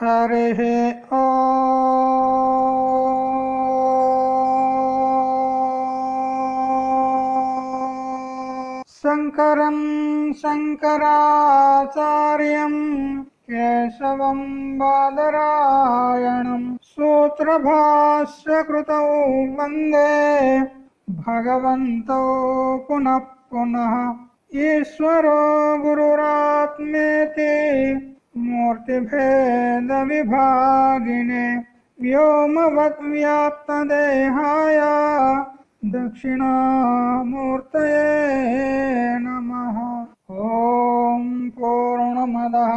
हरिः ओ। शङ्करम् शङ्कराचार्यम् केशवम् बादरायणम् सूत्रभाष्यकृतौ वन्दे भगवन्तौ पुनः पुनः। ईश्वरो गुरुरात्मेति मूर्तिभेदविभागिने व्योमवद्व्याप्तदेहाय दक्षिणामूर्तये नमः ॐ पूर्णमदः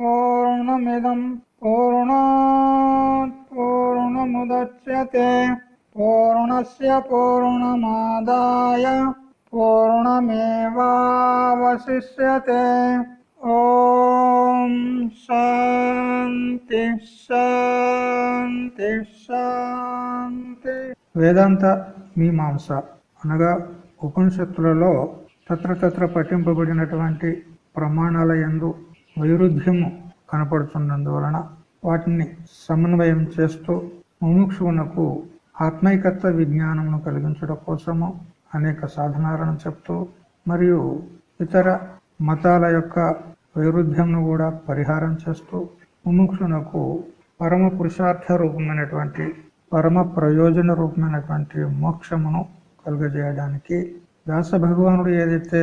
पूर्णमिदम् पूर्णात् पूर्णमुदच्यते पूर्णस्य पूर्णमादाय पूर्णमेवावशिष्यते ఓం శాంతి శాంతి శాంతి వేదాంత మీమాంస అనగా ఉపనిషత్తులలో తత్ర పఠింపబడినటువంటి ప్రమాణాల యందు వైరుధ్యము కనపడుతున్నందువలన వాటిని సమన్వయం చేస్తూ ముముక్షువునకు ఆత్మైకత్వ విజ్ఞానమును కలిగించడం కోసము అనేక సాధనాలను చెప్తూ మరియు ఇతర మతాల యొక్క వైరుధ్యంను కూడా పరిహారం చేస్తూ ముముక్షునకు పరమ పురుషార్థ రూపమైనటువంటి పరమ ప్రయోజన రూపమైనటువంటి మోక్షమును కలుగజేయడానికి వ్యాస భగవానుడు ఏదైతే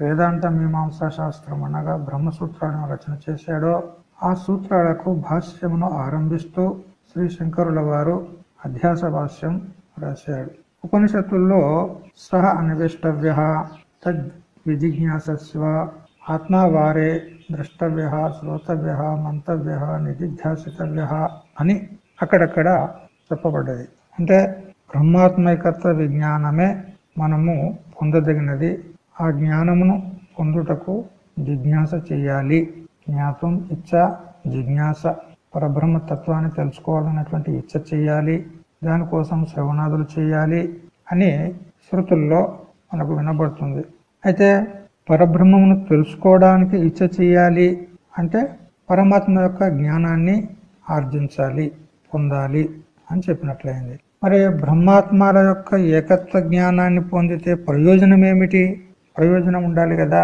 వేదాంత మీమాంసా శాస్త్రం అనగా బ్రహ్మసూత్రాలను రచన చేశాడో ఆ సూత్రాలకు భాష్యమును ఆరంభిస్తూ శ్రీ శంకరుల వారు అధ్యాస భాష్యం రాశాడు ఉపనిషత్తుల్లో సహ అన్వేష్టవ్య తద్ విజిజ్ఞాసస్వ ఆత్మవారే ద్రష్టవ్య శ్రోతవ్య మంతవ్య నిధిధ్యాసితవ్య అని అక్కడక్కడ చెప్పబడ్డది. అంటే బ్రహ్మాత్మైకత్వ విజ్ఞానమే మనము పొందదగినది. ఆ జ్ఞానమును పొందుటకు జిజ్ఞాస చేయాలి. జ్ఞాతం ఇచ్చ జిజ్ఞాస పరబ్రహ్మ తత్వాన్ని తెలుసుకోవాలన్నటువంటి ఇచ్చ చేయాలి. దానికోసం శ్రవణాదులు చేయాలి అని శృతుల్లో మనకు వినబడుతుంది. అయితే పరబ్రహ్మమును తెలుసుకోవడానికి ఇచ్చ చేయాలి అంటే పరమాత్మ యొక్క జ్ఞానాన్ని ఆర్జించాలి పొందాలి అని చెప్పినట్లయింది. మరి బ్రహ్మాత్మాల యొక్క ఏకత్వ జ్ఞానాన్ని పొందితే ప్రయోజనం ఏమిటి ప్రయోజనం ఉండాలి కదా.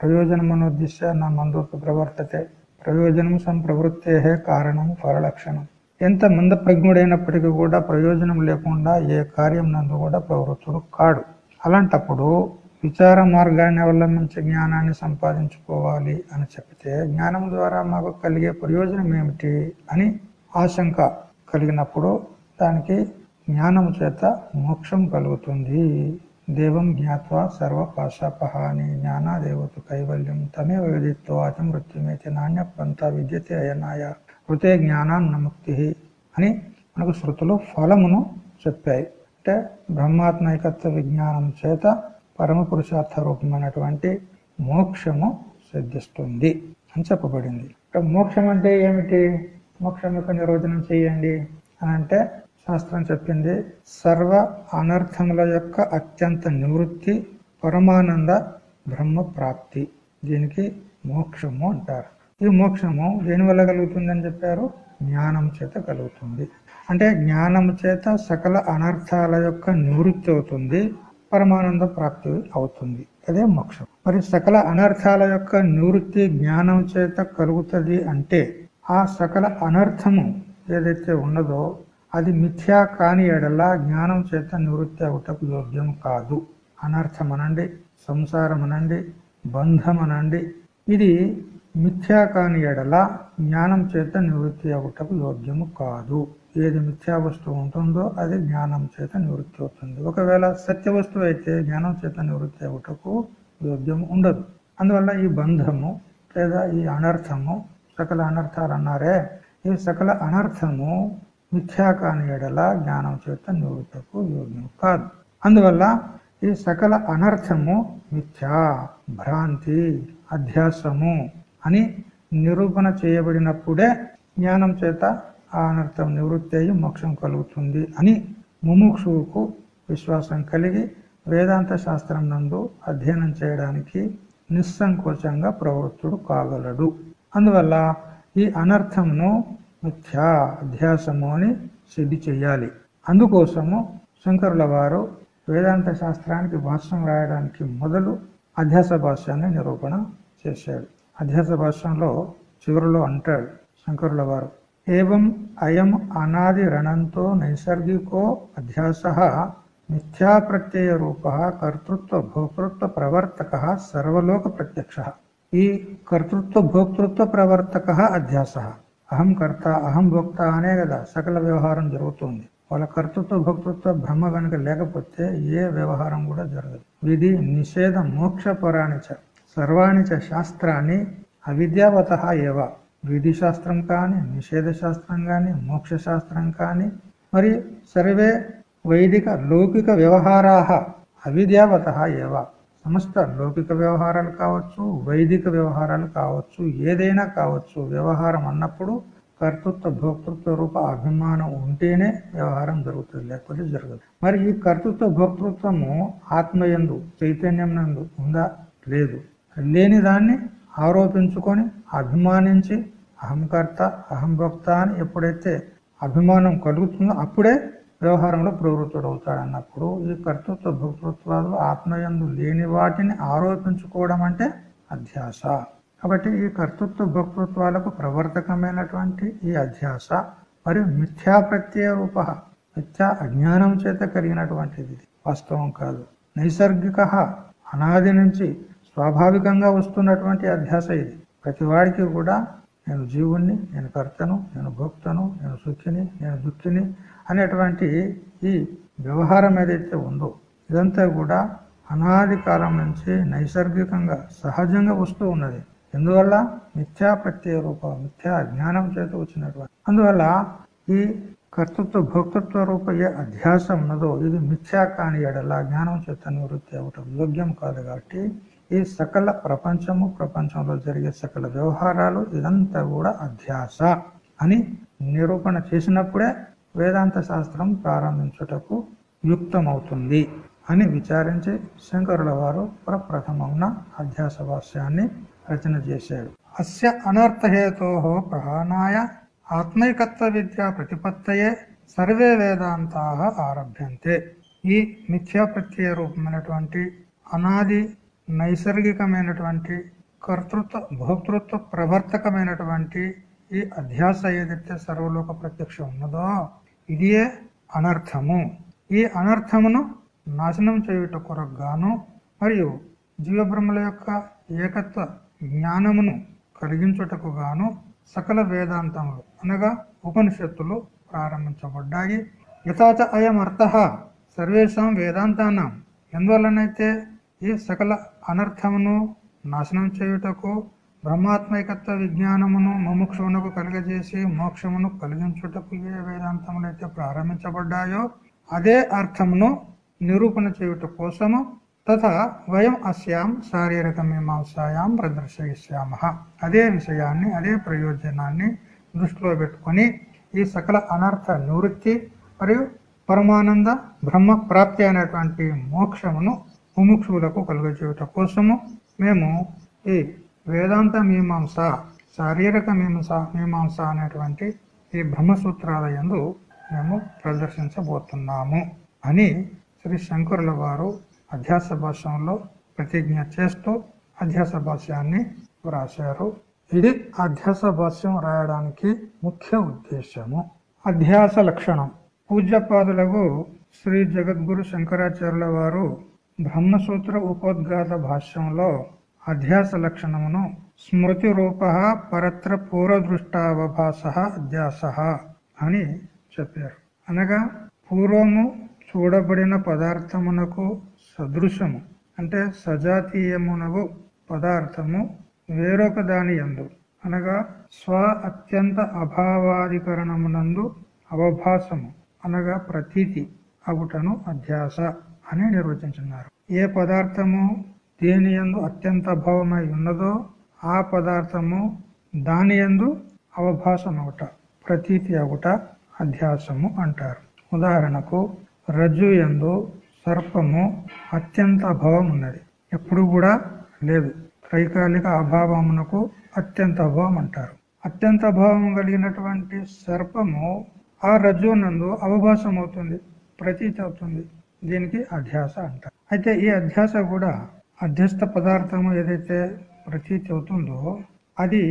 ప్రయోజనమును ఉద్దేశ్య నా మందోపి ప్రవర్తతే. ప్రయోజనం సంప్రవృత్తే కారణం ఫలలక్షణం. ఎంత మంద ప్రజ్ఞుడైనప్పటికీ కూడా ప్రయోజనం లేకుండా ఏ కార్యం నందు కూడా ప్రవృత్తుడు కాడు. అలాంటప్పుడు విచార మార్గాన్ని అవలంబించి జ్ఞానాన్ని సంపాదించుకోవాలి అని చెప్తే జ్ఞానం ద్వారా మాకు కలిగే ప్రయోజనం ఏమిటి అని ఆశంక కలిగినప్పుడు దానికి జ్ఞానం చేత మోక్షం కలుగుతుంది. దేవం జ్ఞాత్వా సర్వ పాశాపహాని జ్ఞానాదేవతు కైవల్యం తమే వేదిత్వాచ మృత్యుమేతి నాణ్య పంత విద్యతే అయనాయ కృతే జ్ఞానాన్న ముక్తి అని మనకు శృతులు ఫలమును చెప్పాయి. అంటే బ్రహ్మాత్మైకత్వ విజ్ఞానం చేత పరమ పురుషార్థ రూపమైనటువంటి మోక్షము సిద్ధిస్తుంది అని చెప్పబడింది. మోక్షం అంటే ఏమిటి? మోక్షం యొక్క నిర్వచనం చేయండి అని అంటే శాస్త్రం చెప్పింది సర్వ అనర్థముల యొక్క అత్యంత నివృత్తి పరమానంద బ్రహ్మ ప్రాప్తి. దీనికి మోక్షము అంటారు. ఈ మోక్షము దేని వల్ల కలుగుతుందని చెప్పారు? జ్ఞానం చేత కలుగుతుంది. అంటే జ్ఞానం చేత సకల అనర్థాల యొక్క నివృత్తి అవుతుంది. పరమానంద ప్రాప్తి అవుతుంది. అదే మోక్షం. మరి సకల అనర్థాల యొక్క నివృత్తి జ్ఞానం చేత కలుగుతుంది అంటే ఆ సకల అనర్థము ఏదైతే ఉన్నదో అది మిథ్యా కాని ఎడలా జ్ఞానం చేత నివృత్తి అవుటకు యోగ్యం కాదు. అనర్థం అనండి సంసారం అనండి బంధం అనండి ఇది మిథ్యా కాని ఎడల జ్ఞానం చేత నివృత్తి అవుటకు యోగ్యము కాదు. ఏది మిథ్యా వస్తువు ఉంటుందో అది జ్ఞానం చేత నివృత్తి అవుతుంది. ఒకవేళ సత్య వస్తువు అయితే జ్ఞానం చేత నివృత్తి అవుటకు యోగ్యం ఉండదు. అందువల్ల ఈ బంధము లేదా ఈ అనర్థము సకల అనర్థాలు అన్నారే ఈ సకల అనర్థము మిథ్యా కాని ఎడల జ్ఞానం చేత నివృత్తకు యోగ్యం కాదు. అందువల్ల ఈ సకల అనర్థము మిథ్యా భ్రాంతి అధ్యాసము అని నిరూపణ చేయబడినప్పుడే జ్ఞానం చేత ఆ అనర్థం నివృత్తి అయ్యి మోక్షం కలుగుతుంది అని ముముక్షువుకు విశ్వాసం కలిగి వేదాంత శాస్త్రం నందు అధ్యయనం చేయడానికి నిస్సంకోచంగా ప్రవృత్తుడు కాగలడు. అందువల్ల ఈ అనర్థంను మిథ్యా అధ్యాసము అని సిద్ధి చెయ్యాలి అందుకోసము శంకరుల వారు వేదాంత శాస్త్రానికి భాష్యం రాయడానికి మొదలు అధ్యాస భాష్యాన్ని నిరూపణ చేశాడు అధ్యాస భాష్యంలో చివరిలో అంటాడు శంకరుల వారు ఏం అయం అనాది రణంతో నైసర్గికో అధ్యాస మిథ్యా రూప కర్తృత్వ భోక్తృత్వ ప్రవర్తక సర్వలోక ప్రత్యక్ష ఈ కర్తృత్వ భోక్తృత్వ ప్రవర్తక అధ్యాస. అహం కర్త అహం భోక్త అనే కదా సకల వ్యవహారం జరుగుతుంది. వాళ్ళ కర్తృత్వ భోక్తృత్వ బ్రహ్మ కనుక లేకపోతే ఏ వ్యవహారం కూడా జరగదు. విధి నిషేధ మోక్ష పరాణిచ సర్వాణిచ శాస్త్రాన్ని అవిద్యావత ఏవ విధి శాస్త్రం కానీ నిషేధ శాస్త్రం కానీ మోక్ష శాస్త్రం కానీ మరి సర్వే వైదిక లౌకిక వ్యవహారా అవిద్యావత ఏవ. సమస్త లౌకిక వ్యవహారాలు కావచ్చు వైదిక వ్యవహారాలు కావచ్చు ఏదైనా కావచ్చు వ్యవహారం అన్నప్పుడు కర్తృత్వ భోక్తృత్వ రూప అభిమానం ఉంటేనే వ్యవహారం జరుగుతుంది లేకపోతే జరగదు. మరి ఈ కర్తృత్వ భోక్తృత్వము ఆత్మయందు చైతన్యం నందు ఉందా? లేదు. లేని దాన్ని ఆరోపించుకొని అభిమానించి అహంకర్త అహంభక్త అని ఎప్పుడైతే అభిమానం కలుగుతుందో అప్పుడే వ్యవహారంలో ప్రవృత్తుడు అవుతాడు అన్నప్పుడు ఈ కర్తృత్వ భక్తృత్వాలు ఆత్మయందు లేని వాటిని ఆరోపించుకోవడం అంటే అధ్యాస. కాబట్టి ఈ కర్తృత్వ భక్తృత్వాలకు ప్రవర్తకమైనటువంటి ఈ అధ్యాస మరియు మిథ్యా ప్రత్యయ రూప మిథ్యా అజ్ఞానం చేత కలిగినటువంటిది. వాస్తవం కాదు. నైసర్గిక అనాది నుంచి స్వాభావికంగా వస్తున్నటువంటి అధ్యాస ఇది. ప్రతివాడికి కూడా నేను జీవుణ్ణి నేను కర్తను నేను భోక్తను నేను సుఖిని నేను దుఃఖిని అనేటువంటి ఈ వ్యవహారం ఏదైతే ఉందో ఇదంతా కూడా అనాది కాలం నుంచి నైసర్గికంగా సహజంగా వస్తూ ఉన్నది. ఎందువల్ల? మిథ్యా ప్రత్యయ రూప మిథ్యా జ్ఞానం చేత వచ్చినటువంటి. అందువల్ల ఈ కర్తృత్వ భోక్తృత్వ రూప ఏ అధ్యాసం ఉన్నదో ఇది మిథ్యా కాని ఎడలా జ్ఞానం చేత నివృత్తి అవటం యోగ్యం కాదు కాబట్టి ఈ సకల ప్రపంచము ప్రపంచంలో జరిగే సకల వ్యవహారాలు ఇదంతా కూడా అధ్యాస అని నిరూపణ చేసినప్పుడే వేదాంత శాస్త్రం ప్రారంభించుటకు యుక్తమవుతుంది అని విచారించి శంకరుల వారు ప్రప్రథమమున అధ్యాస భాష్యాన్ని రచన చేశాడు అస్య అనర్థహేతో ప్రహానాయ ఆత్మైకత్వ విద్య ప్రతిపత్తయే సర్వే వేదాంతా ఆరభ్యంతే. ఈ మిథ్యా ప్రత్యయ రూపమైనటువంటి అనాది నైసర్గికమైనటువంటి కర్తృత్వ భోక్తృత్వ ప్రవర్తకమైనటువంటి ఈ అధ్యాస ఏదైతే సర్వలోక ప్రత్యక్షం ఉన్నదో ఇదియే అనర్థము. ఈ అనర్థమును నాశనం చేయుట కొరకు మరియు జీవబ్రహ్మల యొక్క ఏకత్వ జ్ఞానమును కలిగించుటకు గాను సకల వేదాంతములు అనగా ఉపనిషత్తులు ప్రారంభించబడ్డాయి. యథాచ అయం అర్థ. సర్వేషాం వేదాంతానం. ఎందువల్లనైతే ఈ సకల అనర్థమును నాశనం చేయుటకు బ్రహ్మాత్మైకత్వ విజ్ఞానమును ముముక్షమునకు కలిగజేసి మోక్షమును కలిగించుటకు ఏ వేదాంతములైతే ప్రారంభించబడ్డాయో అదే అర్థమును నిరూపణ చేయుట కోసము తథా వయం అస్యాం శారీరక మీమాంసాయాం ప్రదర్శయిష్యామ అదే విషయాన్ని అదే ప్రయోజనాన్ని దృష్టిలో పెట్టుకొని ఈ సకల అనర్థ నివృత్తి మరియు పరమానంద బ్రహ్మ ప్రాప్తి అనేటువంటి మోక్షమును ముముక్షువులకు కలుగజేయుట కోసము మేము ఈ వేదాంత మీమాంస శారీరక మీమాంస మీమాంస అనేటువంటి ఈ బ్రహ్మసూత్రాలయందు మేము ప్రదర్శించబోతున్నాము అని శ్రీ శంకరుల వారు అధ్యాస భాష్యంలో ప్రతిజ్ఞ చేస్తూ అధ్యాస భాష్యాన్ని వ్రాశారు. ఇది అధ్యాస భాష్యం రాయడానికి ముఖ్య ఉద్దేశము. అధ్యాస లక్షణం. పూజ్యపాదులకు శ్రీ జగద్గురు శంకరాచార్యుల వారు బ్రహ్మసూత్ర ఉపోద్ఘాత భాష్యంలో అధ్యాస లక్షణమును స్మృతి రూప పరత్ర పూర్వదృష్టావభాస అధ్యాస అని చెప్పారు. అనగా పూర్వము చూడబడిన పదార్థమునకు సదృశము అంటే సజాతీయమునగు పదార్థము వేరొక దాని ఎందు అనగా స్వ అత్యంత అభావాధికరణమునందు అవభాసము అనగా ప్రతీతి అగుటను అధ్యాస. అని నిర్వచించున్నారు. ఏ పదార్థము దేని ఎందు అత్యంత భావమై ఉన్నదో ఆ పదార్థము దాని ఎందు అవభాసమవుట ప్రతీతి అవుట అధ్యాసము అంటారు. ఉదాహరణకు రజ్జు ఎందు సర్పము అత్యంత అభావం ఉన్నది ఎప్పుడు కూడా లేదు. త్రైకాలిక అభావమునకు అత్యంత అభావం అంటారు అత్యంత అభావం కలిగినటువంటి సర్పము ఆ రజ్జునందు అవభాసం అవుతుంది ప్రతీతి అవుతుంది. దీనికి అధ్యాస అంటారు. అయితే ఈ అధ్యాస కూడా అధ్యస్థ పదార్థము ఏదైతే ప్రతీతి అవుతుందో అది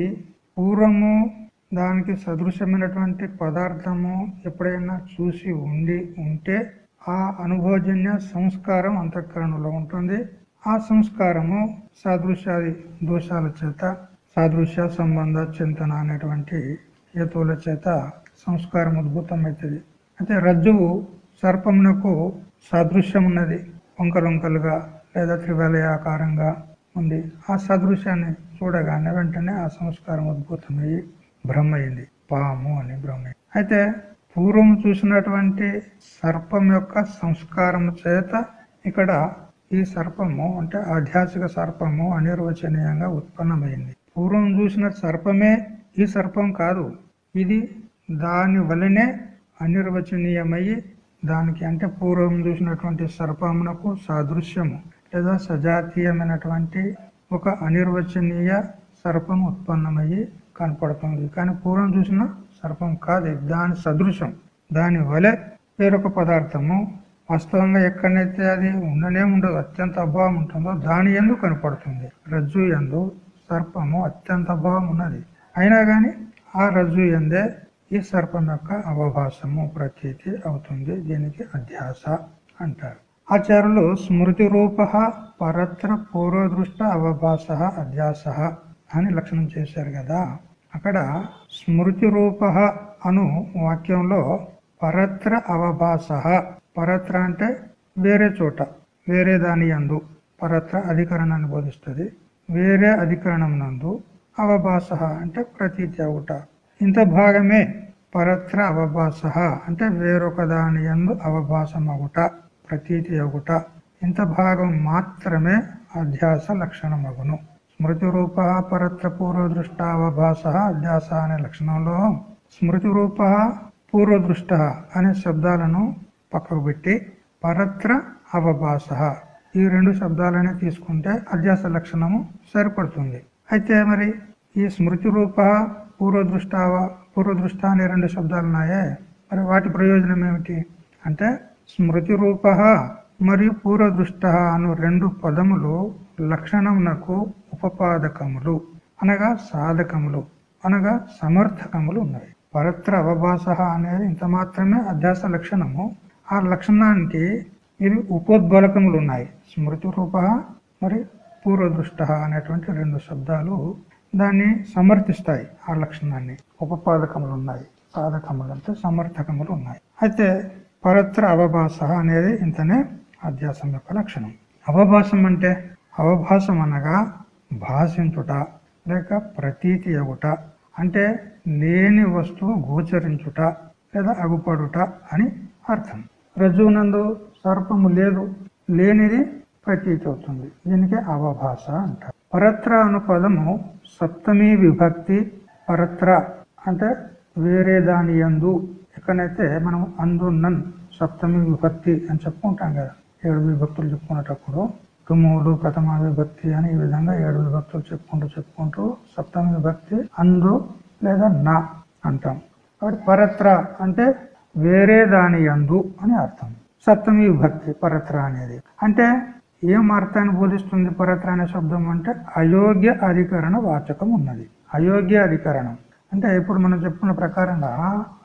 పూర్వము దానికి సదృశమైనటువంటి పదార్థము ఎప్పుడైనా చూసి ఉండి ఉంటే ఆ అనుభవజన్య సంస్కారం అంతఃకరణలో ఉంటుంది. ఆ సంస్కారము సాదృశ్యాది దోషాల చేత సాదృశ్య సంబంధ చింతన అనేటువంటి హేతువుల చేత సంస్కారం ఉద్భుతమవుతుంది. అయితే రజ్జువు సర్పమునకు సదృశ్యమున్నది ఉన్నది వంకరొంకలుగా లేదా త్రివలయాకారంగా ఉంది ఆ సదృశ్యాన్ని చూడగానే వెంటనే ఆ సంస్కారం ఉద్భుతమయ్యి బ్రహ్మయింది. పాము అని బ్రహ్మ. అయితే పూర్వం చూసినటువంటి సర్పం యొక్క సంస్కారం చేత ఇక్కడ ఈ సర్పము అంటే ఆధ్యాత్మిక సర్పము అనిర్వచనీయంగా ఉత్పన్నమైంది. పూర్వం చూసిన సర్పమే ఈ సర్పం కాదు. ఇది దాని వలనే అనిర్వచనీయమయ్యి దానికి అంటే పూర్వం చూసినటువంటి సర్పమునకు సాదృశ్యము లేదా సజాతీయమైనటువంటి ఒక అనిర్వచనీయ సర్పం ఉత్పన్నమయ్యి కనపడుతుంది కానీ పూర్వం చూసిన సర్పం కాదు దాని సదృశం దాని వలె వేరొక పదార్థము వాస్తవంగా ఎక్కడైతే అది ఉండనే ఉండదు అత్యంత అభావం ఉంటుందో దాని ఎందు కనపడుతుంది. రజ్జు ఎందు సర్పము అత్యంత అభావం ఉన్నది. అయినా కానీ ఆ రజ్జు ఎందే ఈ సర్పం యొక్క అవభాసము ప్రతీతి అవుతుంది దీనికి అధ్యాస అంటారు. ఆచార్యులు స్మృతి రూప పరత్ర పూర్వదృష్ట అవభాస అధ్యాస అని లక్షణం చేశారు కదా. అక్కడ స్మృతి రూప అను వాక్యంలో పరత్ర అవభాస పరత్ర అంటే వేరే చోట వేరే దాని యందు పరత్ర అధికరణాన్ని బోధిస్తుంది. వేరే అధికరణం నందు అవభాస అంటే ప్రతీతి అవుట. ఇంత భాగమే పరత్ర అవభాస అంటే వేరొక దాని ఎందు అవభాసమగుట ప్రతీతి అగుట ఇంత భాగం మాత్రమే అధ్యాస లక్షణమగును. స్మృతి రూప పరత్ర పూర్వదృష్ట అవభాస అధ్యాస అనే లక్షణంలో స్మృతి రూప పూర్వదృష్ట అనే శబ్దాలను పక్కకు పెట్టి పరత్ర అవభాస ఈ రెండు శబ్దాలనే తీసుకుంటే అధ్యాస లక్షణము సరిపడుతుంది. అయితే మరి ఈ స్మృతి రూప పూర్వదృష్టావా పూర్వదృష్ట అనే రెండు శబ్దాలు ఉన్నాయే మరి వాటి ప్రయోజనం ఏమిటి? అంటే స్మృతి రూప మరియు పూర్వదృష్ట అను రెండు పదములు లక్షణమునకు ఉపపాదకములు అనగా సాధకములు అనగా సమర్థకములు ఉన్నాయి. పరత్ర అవభాస అనేది ఇంత మాత్రమే అధ్యాస లక్షణము. ఆ లక్షణానికి ఇవి ఉపోద్బలకములు ఉన్నాయి. స్మృతి రూప మరి పూర్వదృష్ట అనేటువంటి రెండు శబ్దాలు దాన్ని సమర్థిస్తాయి ఆ లక్షణాన్ని. ఉపపాదకములు ఉన్నాయి సాధకములు అంటే సమర్థకములు ఉన్నాయి అయితే పరత్ర అవభాస అనేది ఇంతనే అధ్యాసం యొక్క లక్షణం. అవభాసం అంటే అవభాసం అనగా భాషించుట లేక ప్రతీతి అగుట అంటే లేని వస్తువు గోచరించుట లేదా అగుపడుట అని అర్థం. రజ్జునందు సర్పము లేదు లేనిది ప్రతీతి అవుతుంది దీనికి అవభాష అంటారు. పరత్ర అను పదము సప్తమి విభక్తి పరత్ర అంటే వేరే దాని ఎందు ఎక్కడైతే మనం అందున్నన్ సప్తమి విభక్తి అని చెప్పుకుంటాం కదా. ఏడు విభక్తులు చెప్పుకునేటప్పుడు తుమ్ముడు ప్రథమ విభక్తి అని ఈ విధంగా ఏడు విభక్తులు చెప్పుకుంటూ చెప్పుకుంటూ సప్తమి విభక్తి అందు లేదా నా అంటాం. కాబట్టి పరత్ర అంటే వేరే దాని అందు అని అర్థం. సప్తమి విభక్తి పరత్ర అనేది. అంటే ఏం అర్థాన్ని బోధిస్తుంది పరత్ర అనే శబ్దం అంటే అయోగ్య అధికరణ వాచకం ఉన్నది. అయోగ్య అధికరణం. అంటే ఇప్పుడు మనం చెప్పుకున్న ప్రకారంగా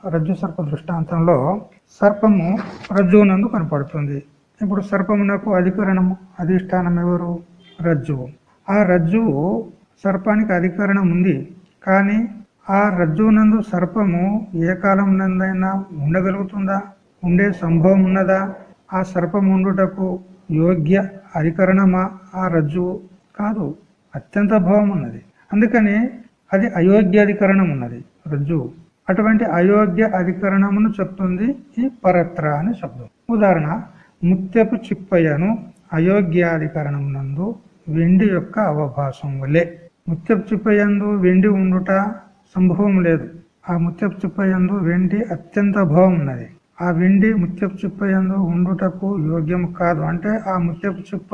రజ్జు సర్ప దృష్టాంతంలో సర్పము రజ్జునందు కనపడుతుంది. ఇప్పుడు సర్పమునకు అధికరణము అధిష్టానం ఎవరు? రజ్జువు. ఆ రజ్జువు సర్పానికి అధికరణం ఉంది. కానీ ఆ రజ్జువునందు సర్పము ఏ కాలం నందైనా ఉండగలుగుతుందా? ఉండే సంభవం ఉన్నదా? ఆ సర్పం ఉండుటకు యోగ్య అధికరణమా ఆ రజ్జువు? కాదు అత్యంత భావం ఉన్నది అందుకని అది అయోగ్య అధికరణం ఉన్నది రజ్జువు. అటువంటి అయోగ్య అధికరణమును చెప్తుంది ఈ పరత్ర అనే శబ్దం. ఉదాహరణ ముత్యపు చిప్పయ్యను అయోగ్యాధికరణం నందు వెండి యొక్క అవభాసం వలె. ముత్యపు చిప్పయందు వెండి ఉండుట సంభవం లేదు. ఆ ముత్యపు చిప్పయందు వెండి అత్యంత భావం ఉన్నది ఆ వెండి ముత్యపు చిప్ప ఎందు ఉండుటకు యోగ్యం కాదు. అంటే ఆ ముత్యపు చిప్ప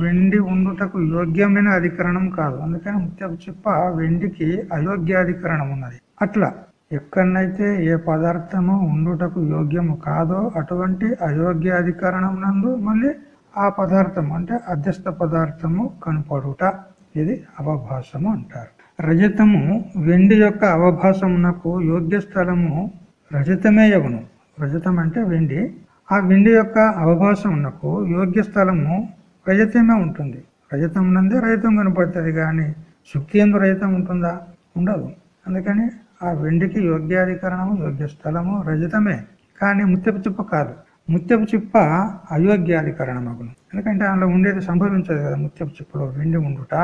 వెండి ఉండుటకు యోగ్యమైన అధికరణం కాదు. అందుకని ముత్యపు చిప్ప వెండికి అయోగ్యాధికరణం ఉన్నది అట్లా ఎక్కడనైతే ఏ పదార్థము ఉండుటకు యోగ్యము కాదో అటువంటి అయోగ్యాధికరణం నందు మళ్ళీ ఆ పదార్థం అంటే అధ్యస్థ పదార్థము కనపడుట. ఇది అవభాసము అంటారు. రజతము వెండి యొక్క అవభాసమునకు యోగ్య స్థలము రజతమే యగును రజతం అంటే వెండి. ఆ వెండి యొక్క అవభాసమునకు యోగ్య స్థలము రజతమే ఉంటుంది. రజతం నందే రజతం కనపడుతుంది కానీ శుక్తి ఎందు రజతం ఉంటుందా? ఉండదు. అందుకని ఆ వెండికి యోగ్యాధికరణము యోగ్య స్థలము రజతమే. కానీ ముత్యపు చిప్ప కాదు. ముత్యపు చిప్ప అయోగ్యాధికరణం అగును ఎందుకంటే అందులో ఉండేది సంభవించదు కదా ముత్యపు చిప్పలో వెండి ఉండుట.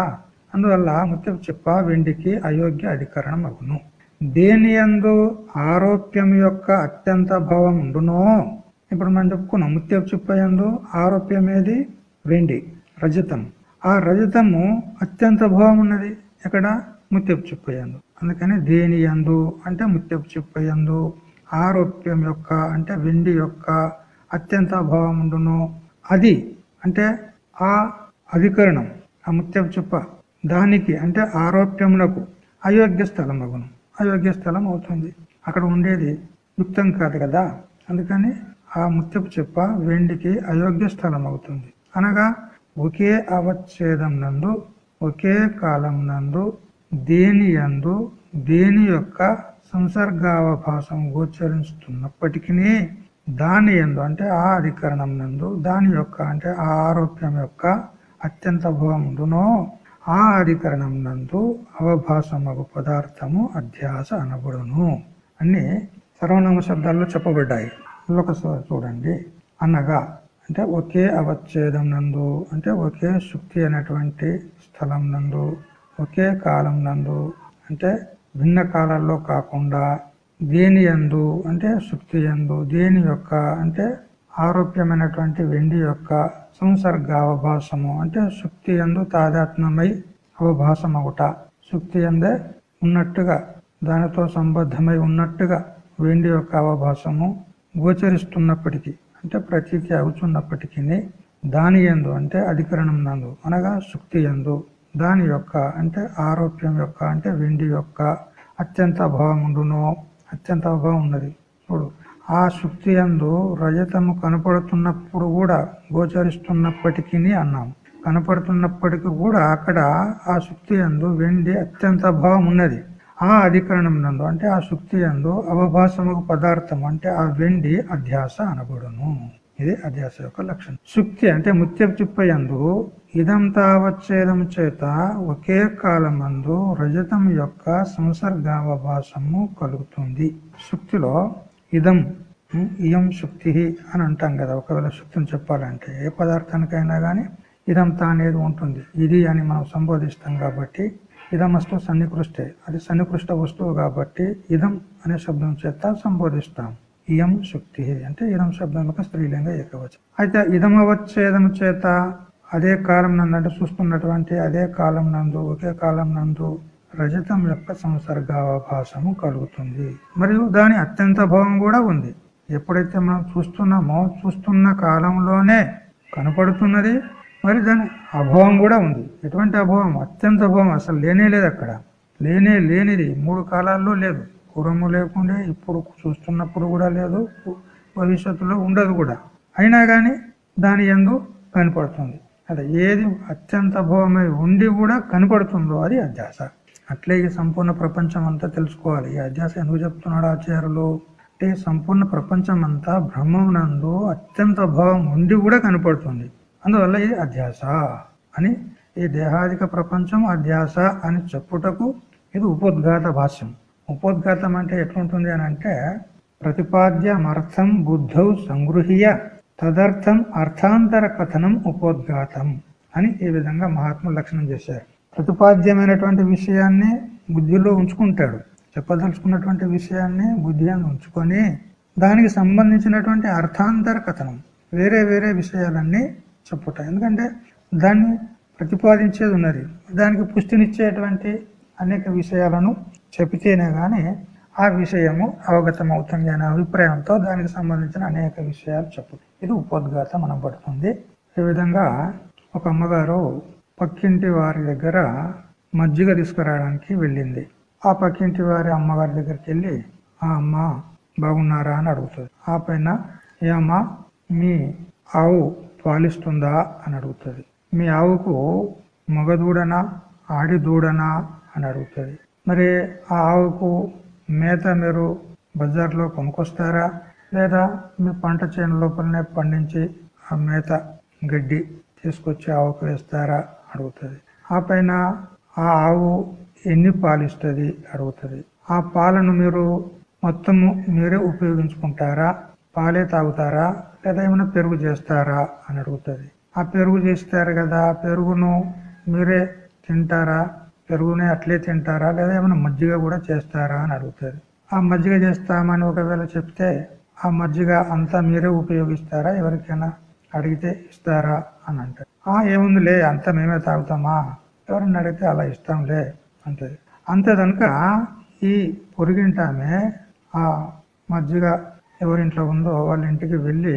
అందువల్ల ముత్యపు చిప్ప వెండికి అయోగ్య అధికరణం అగును దేని అందు ఆరోప్యం యొక్క అత్యంత భావం ఉండునో ఇప్పుడు మనం చెప్పుకున్నాం ముత్యపు చిప్ప ఆరోప్యం ఏది వెండి రజతం ఆ రజతము అత్యంత భావం ఉన్నది ఎక్కడ? ముత్యపు చిప్ప అందుకని దేని ఎందు అంటే ముత్యపు చిప్ప ఆరోప్యం యొక్క అంటే వెండి యొక్క అత్యంత భావం ఉండును. అది అంటే ఆ అధికరణం ఆ ముత్యపు చిప్ప దానికి అంటే ఆరోప్యములకు అయోగ్య స్థలం అగును అయోగ్య స్థలం అవుతుంది. అక్కడ ఉండేది యుక్తం కాదు కదా. అందుకని ఆ ముత్యపు చెప్ప వెండికి అయోగ్య స్థలం అవుతుంది. అనగా ఒకే అవచ్ఛేదం నందు ఒకే కాలం నందు దేని యందు దేని యొక్క సంసర్గావభాసం గోచరిస్తున్నప్పటికీ దాని ఎందు అంటే ఆ అధికరణం నందు దాని యొక్క అంటే ఆ ఆరోప్యం యొక్క అత్యంత భవముండునో ఆ అధికరణం నందు అవభాసమగు పదార్థము అధ్యాస అనబడును. అన్ని సర్వనామ శబ్దాల్లో చెప్పబడ్డాయి. ఒకసారి చూడండి. అనగా అంటే ఒకే అవచ్ఛేదం నందు అంటే ఒకే శుక్తి అనేటువంటి స్థలం నందు ఒకే కాలం నందు అంటే భిన్న కాలాల్లో కాకుండా దేని ఎందు అంటే శుక్తి ఎందు దేని యొక్క అంటే ఆరోగ్యమైనటువంటి వెండి యొక్క సంసర్గావభాసము అంటే శుక్తి ఎందు తాదాత్మ్యమై అవభాసమగుట శుక్తి ఎందే ఉన్నట్టుగా దానితో సంబద్ధమై ఉన్నట్టుగా వెండి యొక్క అవభాసము గోచరిస్తున్నప్పటికీ అంటే ప్రతీతి అవుతున్నప్పటికీ దాని ఎందు అంటే అధికరణం నందు అనగా శుక్తి ఎందు దాని యొక్క అంటే ఆరోప్యం యొక్క అంటే వెండి యొక్క అత్యంత అభావం ఉండునో అత్యంత అభావం ఉన్నది. చూడు ఆ శుక్తి ఎందు రజతము కనపడుతున్నప్పుడు కూడా గోచరిస్తున్నప్పటికీ అన్నాం కనపడుతున్నప్పటికీ కూడా అక్కడ ఆ శుక్తి ఎందు వెండి అత్యంత అభావం ఉన్నది. ఆ అధికరణం నందు అంటే ఆ శుక్తి ఎందు అవభాసముకు పదార్థం అంటే ఆ వెండి అధ్యాస అనబడును. ఇది అధ్యాస యొక్క లక్షణం. శుక్తి అంటే ముత్యపు చిప్ప ఎందు ఇదం తావచ్చేదం చేత ఒకే కాలమందు రజతం యొక్క సంసర్గావభాసము కలుగుతుంది. శుక్తిలో ఇదం ఇయం శుక్తి అని అంటాం కదా. ఒకవేళ శుక్తిని చెప్పాలంటే ఏ పదార్థానికైనా కానీ ఇదంతా అనేది ఉంటుంది. ఇది అని మనం సంబోధిస్తాం కాబట్టి ఇదమస్తు సన్నికృష్టే. అది సన్నికృష్ట వస్తువు కాబట్టి ఇదం అనే శబ్దం చేత సంబోధిస్తాం. ఇయం శుక్తి అంటే ఇదం శబ్దం యొక్క స్త్రీలింగ ఏకవచనం. అయితే ఇదమవచ్ఛేదం చేత అదే కాలం నందు అంటే చూస్తున్నటువంటి అదే కాలం నందు ఒకే కాలం నందు రజతం యొక్క సంసర్గావభాసము కలుగుతుంది. మరియు దాని అత్యంత భావం కూడా ఉంది. ఎప్పుడైతే మనం చూస్తున్నామో చూస్తున్న కాలంలోనే కనపడుతున్నది మరి దాని అభావం కూడా ఉంది. ఎటువంటి అభావం? అత్యంత అభావం. అసలు లేనే లేదు అక్కడ. లేనే లేనిది. మూడు కాలాల్లో లేదు. పూర్వము లేకుండే ఇప్పుడు చూస్తున్నప్పుడు కూడా లేదు. భవిష్యత్తులో ఉండదు కూడా. అయినా కానీ దాని ఎందు కనపడుతుంది. అదే ఏది అత్యంత అభావమై ఉండి కూడా కనపడుతుందో అది అధ్యాస. అట్లే ఈ సంపూర్ణ ప్రపంచం అంతా తెలుసుకోవాలి. ఈ అధ్యాస ఎందుకు చెప్తున్నాడు ఆచార్యులు? అంటే సంపూర్ణ ప్రపంచం అంతా బ్రహ్మం నందు అత్యంత భావం ఉండి కూడా కనపడుతుంది. అందువల్ల ఇది అధ్యాస అని ఈ దేహాదిక ప్రపంచం అధ్యాస అని చెప్పుటకు ఇది ఉపోద్ఘాత భాష్యం. ఉపోద్ఘాతం అంటే ఎట్లుంటుంది అని అంటే ప్రతిపాద్యమర్థం బుద్ధౌ సంగృహ్య తదర్థం అర్థాంతర కథనం ఉపోద్ఘాతం అని ఈ విధంగా మహాత్ములు లక్షణం చేశారు. ప్రతిపాద్యమైనటువంటి విషయాన్ని బుద్ధిలో ఉంచుకుంటాడు. చెప్పదలుచుకున్నటువంటి విషయాన్ని బుద్ధి ఉంచుకొని దానికి సంబంధించినటువంటి అర్థాంతర కథనం వేరే వేరే విషయాలన్నీ చెప్పుట. ఎందుకంటే దాన్ని ప్రతిపాదించేది ఉన్నది. దానికి పుష్టినిచ్చేటువంటి అనేక విషయాలను చెబితేనే కానీ ఆ విషయము అవగతం అవుతుంది అనే అభిప్రాయంతో దానికి సంబంధించిన అనేక విషయాలు చెప్పు ఇది ఉపోద్ఘాతం అనబడుతుంది. ఈ విధంగా ఒక అమ్మగారు పక్కింటి వారి దగ్గర మజ్జిగ తీసుకురావడానికి వెళ్ళింది. ఆ పక్కింటి వారి అమ్మగారి దగ్గరికి వెళ్ళి ఆ అమ్మ బాగున్నారా? అని అడుగుతుంది. ఆ పైన ఏ అమ్మ మీ ఆవు పాలిస్తుందా అని అడుగుతుంది. మీ ఆవుకు మగ దూడనా ఆడి దూడనా అని అడుగుతుంది. మరి ఆ ఆవుకు మేత మీరు బజార్లో కొనుక్కొస్తారా? లేదా మీ పంట చేను లోపలనే పండించి ఆ మేత గడ్డి తీసుకొచ్చి ఆవుకు వేస్తారా? అడుగుతుంది. ఆ పైన ఆ ఆవు ఎన్ని పాలిస్తుంది? అడుగుతుంది. ఆ పాలను మీరు మొత్తము మీరే ఉపయోగించుకుంటారా? పాలే తాగుతారా? లేదా ఏమైనా పెరుగు చేస్తారా అని అడుగుతుంది. ఆ పెరుగు చేస్తారు కదా ఆ పెరుగును మీరే తింటారా? పెరుగునే అట్లే తింటారా? లేదా ఏమైనా మజ్జిగ కూడా చేస్తారా అని అడుగుతుంది. ఆ మజ్జిగ చేస్తామని ఒకవేళ చెప్తే ఆ మజ్జిగ అంతా మీరే ఉపయోగిస్తారా? ఎవరికైనా అడిగితే ఇస్తారా అని అంటారు ఆ ఏముందిలే అంతా మేమే తాగుతామా? ఎవరిని అడిగితే అలా ఇస్తాంలే అంటది. అంతే కనుక ఈ పొరిగింటామే ఆ మజ్జిగ ఎవరింట్లో ఉందో వాళ్ళ ఇంటికి వెళ్ళి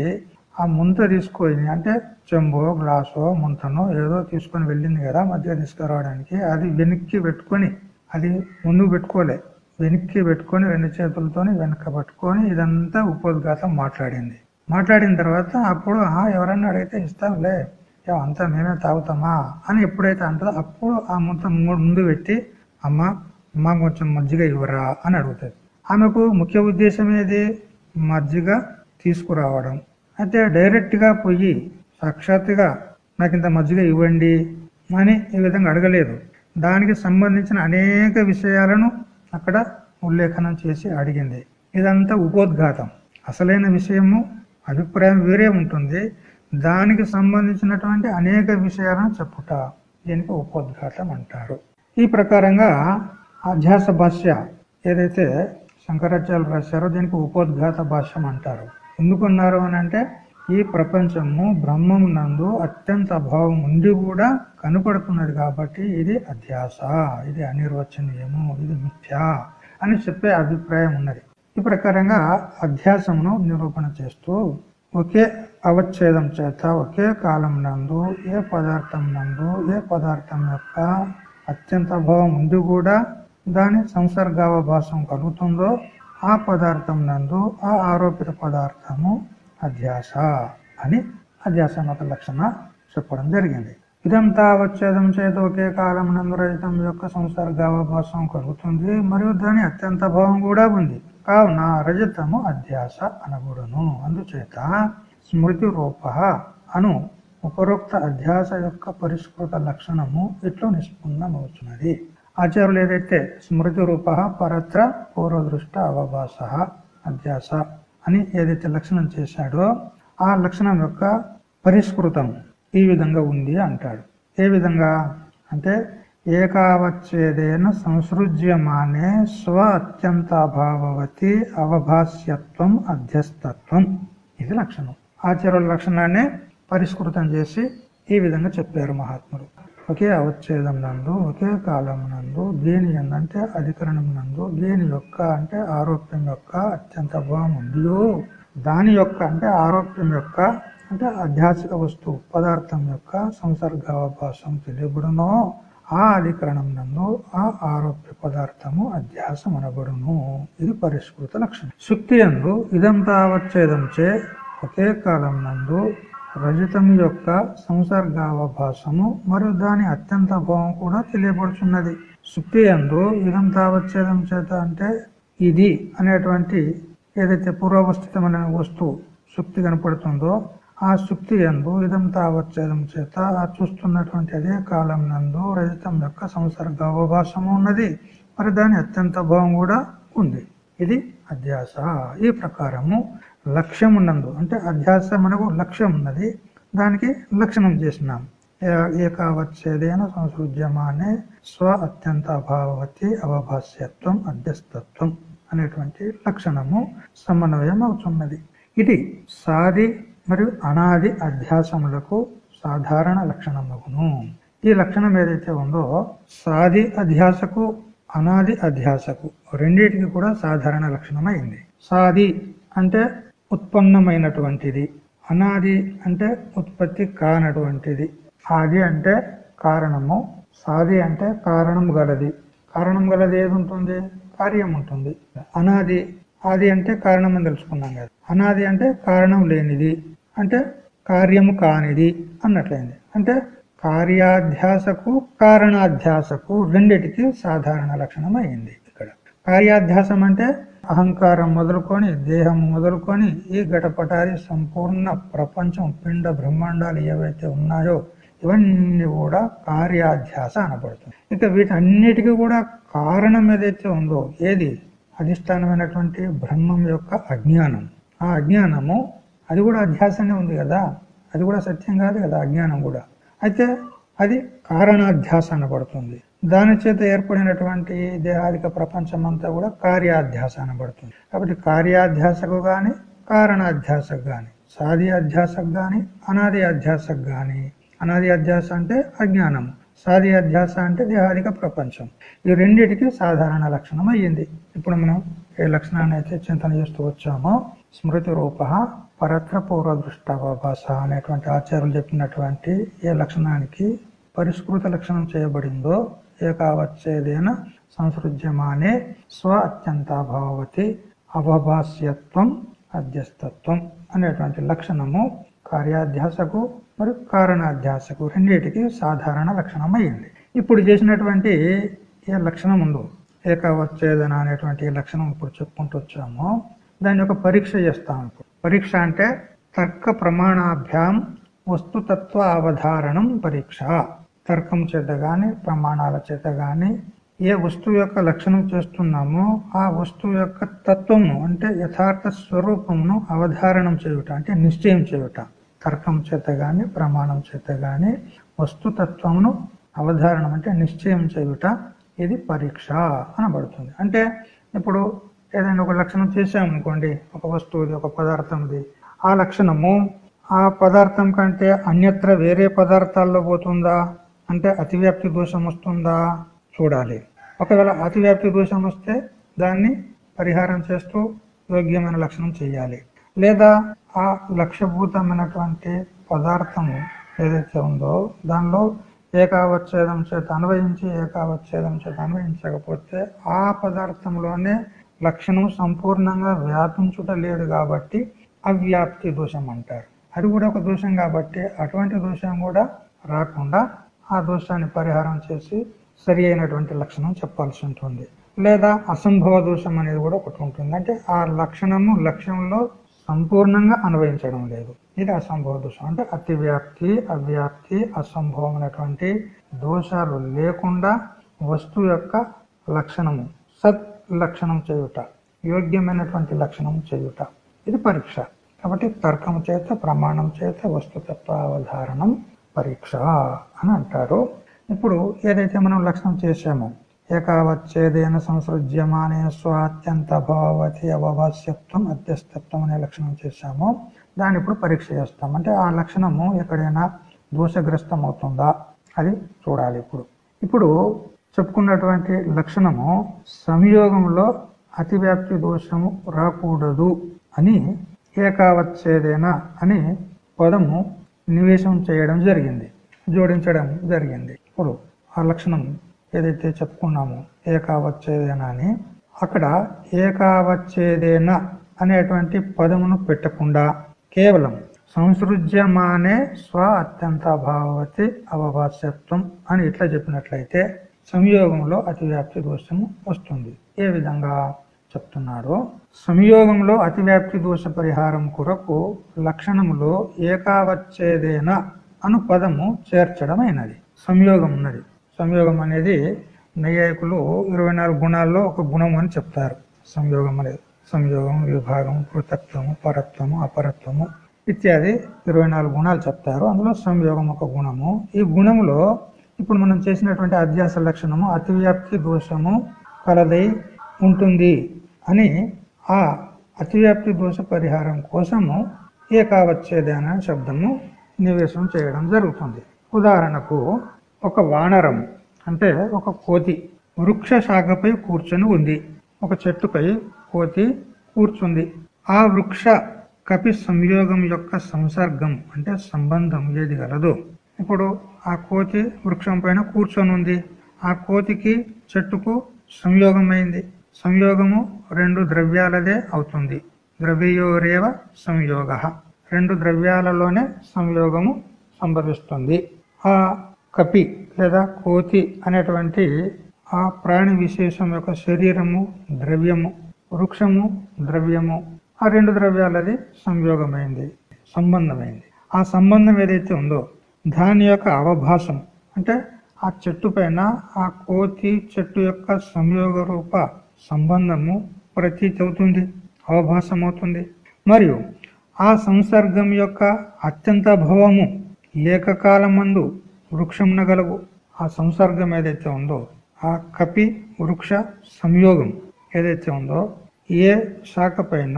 ఆ ముంత తీసుకొని అంటే చెంబో గ్లాసో ముంతనో ఏదో తీసుకొని వెళ్ళింది కదా మధ్య తీసుకురావడానికి అది వెనక్కి పెట్టుకొని అది ముందుకు పెట్టుకోలే. వెనక్కి పెట్టుకొని రెండు చేతులతోని వెనక పట్టుకొని ఇదంతా ఉపోద్ఘాతం మాట్లాడింది. మాట్లాడిన తర్వాత అప్పుడు ఎవరన్నా అడిగితే ఇస్తాంలే. అంతా మేమే తాగుతామా? అని ఎప్పుడైతే అంటుందో అప్పుడు ఆ ముంత ముందు పెట్టి అమ్మ అమ్మ కొంచెం మజ్జిగ ఇవ్వరా? అని అడుగుతుంది ఆమెకు ముఖ్య ఉద్దేశం ఏది? మజ్జిగ తీసుకురావడం. అయితే డైరెక్ట్గా పోయి సాక్షాత్తుగా నాకు ఇంత మజ్జిగ ఇవ్వండి అని ఈ విధంగా అడగలేదు. దానికి సంబంధించిన అనేక విషయాలను అక్కడ ఉల్లేఖనం చేసి అడిగింది. ఇదంతా ఉపోద్ఘాతం. అసలైన విషయము అభిప్రాయం వేరే ఉంటుంది. దానికి సంబంధించినటువంటి అనేక విషయాలను చెప్పుట దీనికి ఉపోద్ఘాతం అంటారు. ఈ ప్రకారంగా అధ్యాస భాష్య ఏదైతే శంకరాచార్యులు రాశారో దీనికి ఉపోద్ఘాత భాష్యం అంటారు. ఎందుకున్నారు అని అంటే ఈ ప్రపంచము బ్రహ్మం నందు అత్యంత అభావం ఉండి కూడా కనపడుతున్నది కాబట్టి ఇది అధ్యాస ఇది అనిర్వచనీయము ఇది మిథ్యా అని చెప్పే అభిప్రాయం ఉన్నది. ఈ ప్రకారంగా అధ్యాసమును నిరూపణ చేస్తూ ఒకే అవచ్ఛేదం చేత ఒకే కాలం నందు ఏ పదార్థం నందు ఏ పదార్థం యొక్క అత్యంత అభావం ఉండి కూడా దాని సంసర్గావభాసం కలుగుతుందో ఆ పదార్థం నందు ఆ ఆరోపిత పదార్థము అధ్యాస అని అధ్యాస మత లక్షణ చెప్పడం జరిగింది. ఇదంతా అవచ్ఛేదం చేత ఒకే కాలం నందు రహితం యొక్క సంసర్గావభాసం కలుగుతుంది మరియు దాని అత్యంత భావం కూడా ఉంది. కావున రజతము అధ్యాస అనబడును. అందుచేత స్మృతి రూప అను ఉపరోక్త అధ్యాస యొక్క పరిష్కృత లక్షణము ఇట్లు నిష్పన్నమవుతున్నది ఆచార్యులు ఏదైతే స్మృతి రూప పరత్ర పూర్వదృష్ట అవభాస అధ్యాస అని ఏదైతే లక్షణం చేశాడో ఆ లక్షణం యొక్క పరిష్కృతం ఈ విధంగా ఉంది అంటాడు. ఏ విధంగా? అంటే ఏకావచ్ఛేదేన సంసృజ్యమానే స్వ అత్యంతాభావవతి అవభాస్యత్వం అధ్యస్తత్వం. ఇది లక్షణం. ఆచార్యుల లక్షణాన్ని పరిష్కృతం చేసి ఈ విధంగా చెప్పారు మహాత్ముడు ఒకే అవచ్ఛేదం నందు ఒకే కాలం నందు దేని అంటే అధికరణం నందు దేని యొక్క అంటే ఆరోప్యం యొక్క అత్యంత భావం దాని యొక్క అంటే ఆరోప్యం యొక్క అంటే ఆధ్యాత్మిక వస్తువు పదార్థం యొక్క సంసర్గావకాశం తెలియబడునో. ఆ అధికరణం నందు ఆ ఆరోప్య పదార్థము అధ్యాసం అనబడును ఇది పరిష్కృత లక్షణం. శుక్తి ఎందు ఇదంతా అవచ్ఛేదం చే ఒకే కాలం నందు రజతం యొక్క సంసర్గావభాసము మరియు దాని అత్యంత భావం కూడా తెలియపడుచున్నది. శుక్తి ఎందు ఇదం తావచ్చేదం చేత అంటే ఇది అనేటువంటి ఏదైతే పూర్వవస్థితమైన వస్తువు సుక్తి కనపడుతుందో ఆ శుక్తి ఎందు ఇదం తావచ్చేదం చేత ఆ చూస్తున్నటువంటి అదే కాలం నందు రజతం యొక్క సంసర్గ అవభాషము ఉన్నది. మరి దాని అత్యంత భావం కూడా ఉంది. ఇది అధ్యాస. ఈ ప్రకారము లక్ష్యం ఉన్నందు అంటే అధ్యాస మనకు లక్ష్యం ఉన్నది దానికి లక్షణం చేసినాం. ఏకావచ్ఛేదేన సంసృజ్యమానే స్వ అత్యంత అభావతి అవభాస్యత్వం అధ్యస్తత్వం అనేటువంటి లక్షణము సమన్వయం అవుతున్నది ఇది సాది మరియు అనాది అధ్యాసములకు సాధారణ లక్షణమును ఈ లక్షణం ఏదైతే ఉందో సాది అధ్యాసకు అనాది అధ్యాసకు రెండింటికి కూడా సాధారణ లక్షణమైంది. సాది అంటే ఉత్పన్నమైనటువంటిది. అనాది అంటే ఉత్పత్తి కానటువంటిది. ఆది అంటే కారణము. సాది అంటే కారణం గలది. కారణం గలది ఏది ఉంటుంది కార్యం ఉంటుంది అనాది ఆది అంటే కారణం అని తెలుసుకున్నాం కదా. అనాది అంటే కారణం లేనిది. అంటే కార్యము కానిది అన్నట్లయింది. అంటే కార్యాధ్యాసకు కారణాధ్యాసకు రెండిటికి సాధారణ లక్షణం అయింది. కార్యాధ్యాసం అంటే అహంకారం మొదలుకొని దేహం మొదలుకొని ఈ గటపటారి సంపూర్ణ ప్రపంచం పిండ బ్రహ్మాండాలు ఏవైతే ఉన్నాయో ఇవన్నీ కూడా కార్యాధ్యాస అనబడుతుంది. ఇక వీటన్నిటికీ కూడా కారణం ఏదైతే ఉందో ఏది? అధిష్టానమైనటువంటి బ్రహ్మం యొక్క అజ్ఞానం. ఆ అజ్ఞానము అది కూడా అధ్యాసనే ఉంది కదా? అది కూడా సత్యం కాదు కదా అజ్ఞానం కూడా? అయితే అది కారణాధ్యాస అనబడుతుంది. దాని చేత ఏర్పడినటువంటి దేహాదిక ప్రపంచం అంతా కూడా కార్యాధ్యాస అనబడుతుంది కాబట్టి కార్యాధ్యాసకు కానీ కారణాధ్యాసకు కానీ సాది అధ్యాసకు కానీ అనాది అధ్యాసకు కానీ అనాది అధ్యాస అంటే అజ్ఞానము సాది అధ్యాస అంటే దేహాదిక ప్రపంచం. ఈ రెండిటికి సాధారణ లక్షణం అయ్యింది. ఇప్పుడు మనం ఏ లక్షణాన్ని అయితే చింతన చేస్తూ వచ్చామో స్మృతి రూప పరత్ర పూర్వదృష్టవభాస అనేటువంటి ఆచార్యులు చెప్పినటువంటి ఏ లక్షణానికి పరిష్కృత లక్షణం చేయబడిందో ఏకావచ్చేదేన సంసృజ్యమానే స్వ అత్యంతాభావతి అవభాస్యత్వం అధ్యస్తత్వం అనేటువంటి లక్షణము కార్యాధ్యాసకు మరియు కారణాధ్యాసకు రెండింటికి సాధారణ లక్షణం ఇప్పుడు చేసినటువంటి ఏ లక్షణం ఉందో ఏకావచ్ఛేదన అనేటువంటి లక్షణం ఇప్పుడు చెప్పుకుంటూ వచ్చామో దాని యొక్క పరీక్ష చేస్తాం ఇప్పుడు. పరీక్ష అంటే తర్క ప్రమాణాభ్యాం వస్తుతత్వ అవధారణం పరీక్ష. తర్కం చేత కానీ ప్రమాణాల చేత కానీ ఏ వస్తువు యొక్క లక్షణం చేస్తున్నామో ఆ వస్తువు యొక్క తత్వము అంటే యథార్థ స్వరూపమును అవధారణం చేయుట అంటే నిశ్చయం చేయుట. తర్కం చేత గాని ప్రమాణం చేత గాని వస్తుతత్వమును అవధారణం అంటే నిశ్చయం చేయుట ఇది పరీక్ష అనబడుతుంది. అంటే ఇప్పుడు ఏదైనా ఒక లక్షణం చేసామనుకోండి ఒక వస్తువుది ఒక పదార్థంది ఆ లక్షణము ఆ పదార్థం కంటే అన్యత్ర వేరే పదార్థాల్లో పోతుందా? అంటే అతివ్యాప్తి దోషం వస్తుందా? చూడాలి. ఒకవేళ అతివ్యాప్తి దోషం వస్తే దాన్ని పరిహారం చేస్తూ యోగ్యమైన లక్షణం చేయాలి. లేదా ఆ లక్ష్యభూతమైనటువంటి పదార్థము ఏదైతే ఉందో దానిలో ఏకావచ్ఛేదం చేత అన్వయించి ఏకావచ్ఛేదం చేత అన్వయించకపోతే ఆ పదార్థంలోనే లక్షణం సంపూర్ణంగా వ్యాపించుట లేదు కాబట్టి అవ్యాప్తి దోషం అంటారు. అది కూడా ఒక దోషం కాబట్టి అటువంటి దోషం కూడా రాకుండా ఆ దోషాన్ని పరిహారం చేసి సరి అయినటువంటి లక్షణం చెప్పాల్సి ఉంటుంది. లేదా అసంభవ దోషం అనేది కూడా ఒకటి ఉంటుంది. అంటే ఆ లక్షణము లక్ష్యంలో సంపూర్ణంగా అన్వయించడం లేదు. ఇది అసంభవ దోషం. అంటే అతివ్యాప్తి అవ్యాప్తి అసంభవమైనటువంటి దోషాలు లేకుండా వస్తువు యొక్క లక్షణము సత్ లక్షణం చేయుట యోగ్యమైనటువంటి లక్షణం చేయుట. ఇది పరీక్ష. కాబట్టి తర్కం చేత ప్రమాణం చేత వస్తుతత్వ అవధారణం పరీక్ష అని అంటారు. ఇప్పుడు ఏదైతే మనం లక్షణం చేశామో ఏకావచ్చేదేన సంసృజ్యమానే స్వాత్యంత భావతి అవభాస్యత్వం అధ్యస్థత్వం అనే లక్షణం చేశామో దాన్ని ఇప్పుడు పరీక్ష చేస్తాం. అంటే ఆ లక్షణము ఎక్కడైనా దోషగ్రస్తం అవుతుందా అది చూడాలి ఇప్పుడు. ఇప్పుడు చెప్పుకున్నటువంటి లక్షణము సంయోగంలో అతివ్యాప్తి దోషము రాకూడదు అని ఏకావచ్చేదేన అని పదము నివేశం చేయడం జరిగింది. జోడించడం జరిగింది. ఇప్పుడు ఆ లక్షణం ఏదైతే చెప్పుకున్నామో ఏకావచ్చేదేనా అని అక్కడ ఏకావచ్చేదేనా అనేటువంటి పదమును పెట్టకుండా కేవలం సంసృజ్యమానే స్వ అత్యంత భావవతి అవభాస్యత్వం అని ఇట్లా చెప్పినట్లయితే సంయోగంలో అతివ్యాప్తి దోషము వస్తుంది. ఏ విధంగా? చెప్తున్నాడో. సంయోగంలో అతివ్యాప్తి దోష పరిహారం కొరకు లక్షణములో ఏకావచ్చేదేన అను పదము చేర్చడమైనది. సంయోగం ఉన్నది. సంయోగం అనేది నైయాయికులు ఇరవై నాలుగు గుణాల్లో ఒక గుణం అని చెప్తారు. సంయోగం అనేది సంయోగం విభాగం పృథక్త్వము పరత్వము అపరత్వము ఇత్యాది ఇరవై నాలుగు గుణాలు చెప్తారు. అందులో సంయోగం ఒక గుణము. ఈ గుణములో ఇప్పుడు మనం చేసినటువంటి అధ్యాస లక్షణము అతివ్యాప్తి దోషము కలదై ఉంటుంది. అని ఆ అతివ్యాప్తి దోష పరిహారం కోసము ఏకావచ్చేదాన శబ్దము నివేశం చేయడం జరుగుతుంది. ఉదాహరణకు ఒక వానరం అంటే ఒక కోతి వృక్ష శాఖపై కూర్చొని ఉంది. ఒక చెట్టుపై కోతి కూర్చుంది. ఆ వృక్ష కపి సంయోగం యొక్క సంసర్గం అంటే సంబంధం ఏది గలదు? ఇప్పుడు ఆ కోతి వృక్షం పైన కూర్చొని ఉంది ఆ కోతికి చెట్టుకు సంయోగమైంది. సంయోగము రెండు ద్రవ్యాలదే అవుతుంది. ద్రవ్యోరేవ సంయోగ. రెండు ద్రవ్యాలలోనే సంయోగము సంభవిస్తుంది. ఆ కపి లేదా కోతి అనేటువంటి ఆ ప్రాణి విశేషం యొక్క శరీరము ద్రవ్యము వృక్షము ద్రవ్యము ఆ రెండు ద్రవ్యాలది సంయోగమైంది సంబంధమైంది. ఆ సంబంధం ఏదైతే ఉందో దాని యొక్క అవభాసం అంటే ఆ చెట్టు పైన ఆ కోతి చెట్టు యొక్క సంయోగ రూప సంబంధము ప్రతీతి అవుతుంది అవభాసమవుతుంది. మరియు ఆ సంసర్గం యొక్క అత్యంత భవము ఏకకాలమందు వృక్షంన గలవు. ఆ సంసర్గం ఏదైతే ఉందో ఆ కపి వృక్ష సంయోగం ఏదైతే ఉందో ఏ శాఖ పైన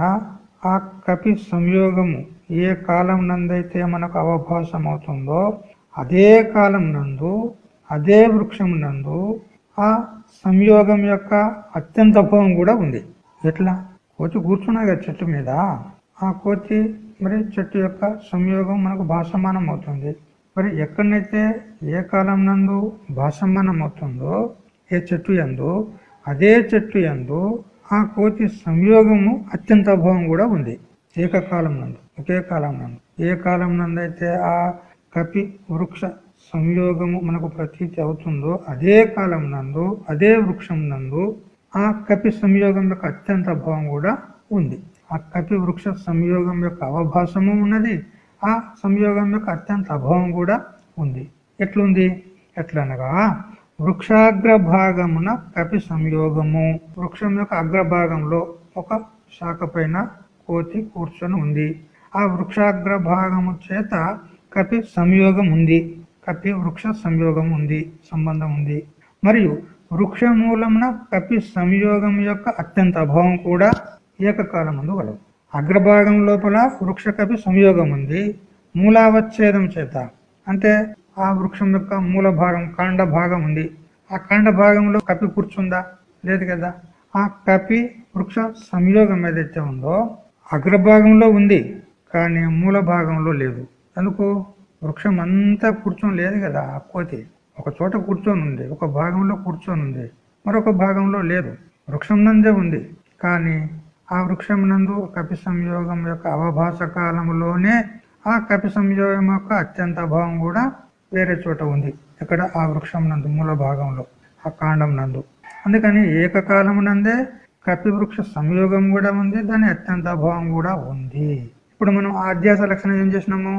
ఆ కపి సంయోగము ఏ కాలం నందైతే మనకు అవభాసం అవుతుందో అదే కాలం నందు అదే వృక్షం నందు ఆ సంయోగం యొక్క అత్యంత భవం కూడా ఉంది. ఎట్లా? కోతి కూర్చున్నాయి కదా చెట్టు మీద. ఆ కోతి మరి చెట్టు యొక్క సంయోగం మనకు భాషమానం అవుతుంది. మరి ఎక్కడనైతే ఏ కాలం నందు భాషమానం అవుతుందో ఏ చెట్టు ఎందు అదే చెట్టు ఎందు ఆ కోతి సంయోగము అత్యంత భావం కూడా ఉంది. ఏకకాలం నందు ఒకే కాలం నందు. ఏ కాలం నందు అయితే ఆ కపి వృక్ష సంయోగము మనకు ప్రతీతి అవుతుందో అదే కాలం నందు అదే వృక్షం నందు ఆ కపి సంయోగం యొక్క అత్యంత భావం కూడా ఉంది. ఆ కపి వృక్ష సంయోగం యొక్క అవభాసము ఉన్నది ఆ సంయోగం యొక్క అత్యంత అభావం కూడా ఉంది. ఎట్లుంది? ఎట్లనగా వృక్షాగ్ర భాగమున కపి సంయోగము. వృక్షం యొక్క అగ్రభాగంలో ఒక శాఖ పైన కోతి కూర్చొని ఉంది. ఆ వృక్షాగ్ర భాగము చేత కపి సంయోగం ఉంది. కపి వృక్ష సంయోగం ఉంది సంబంధం ఉంది మరియు వృక్ష మూలమున కపి సంయోగం యొక్క అత్యంత అభావం కూడా ఏకకాలం ముందు అగ్రభాగం లోపల వృక్ష కపి సంయోగం ఉంది మూలావచ్ఛేదం చేత. అంటే ఆ వృక్షం యొక్క మూల భాగం కాండ భాగం ఉంది ఆ కాండ భాగంలో కపి కూర్చుందా? లేదు కదా. ఆ కపి వృక్ష సంయోగం ఏదైతే ఉందో అగ్రభాగంలో ఉంది కానీ మూల భాగంలో లేదు. ఎందుకు? వృక్షం అంతా కూర్చొని లేదు కదా ఆ కోతి. ఒక చోట కూర్చొని ఉంది ఒక భాగంలో కూర్చొని ఉంది మరొక భాగంలో లేదు. వృక్షం నందే ఉంది కానీ ఆ వృక్షం నందు కపి సంయోగం యొక్క అవభాస కాలంలోనే ఆ కపి సంయోగం యొక్క అత్యంత భావం కూడా వేరే చోట ఉంది ఇక్కడ ఆ వృక్షం నందు మూల భాగంలో ఆ కాండం నందు. అందుకని ఏకకాలం నందే కపి వృక్ష సంయోగం కూడా ఉంది దాని అత్యంత భావం కూడా ఉంది. ఇప్పుడు మనం ఆధ్యాస లక్షణం ఏం చేసినాము?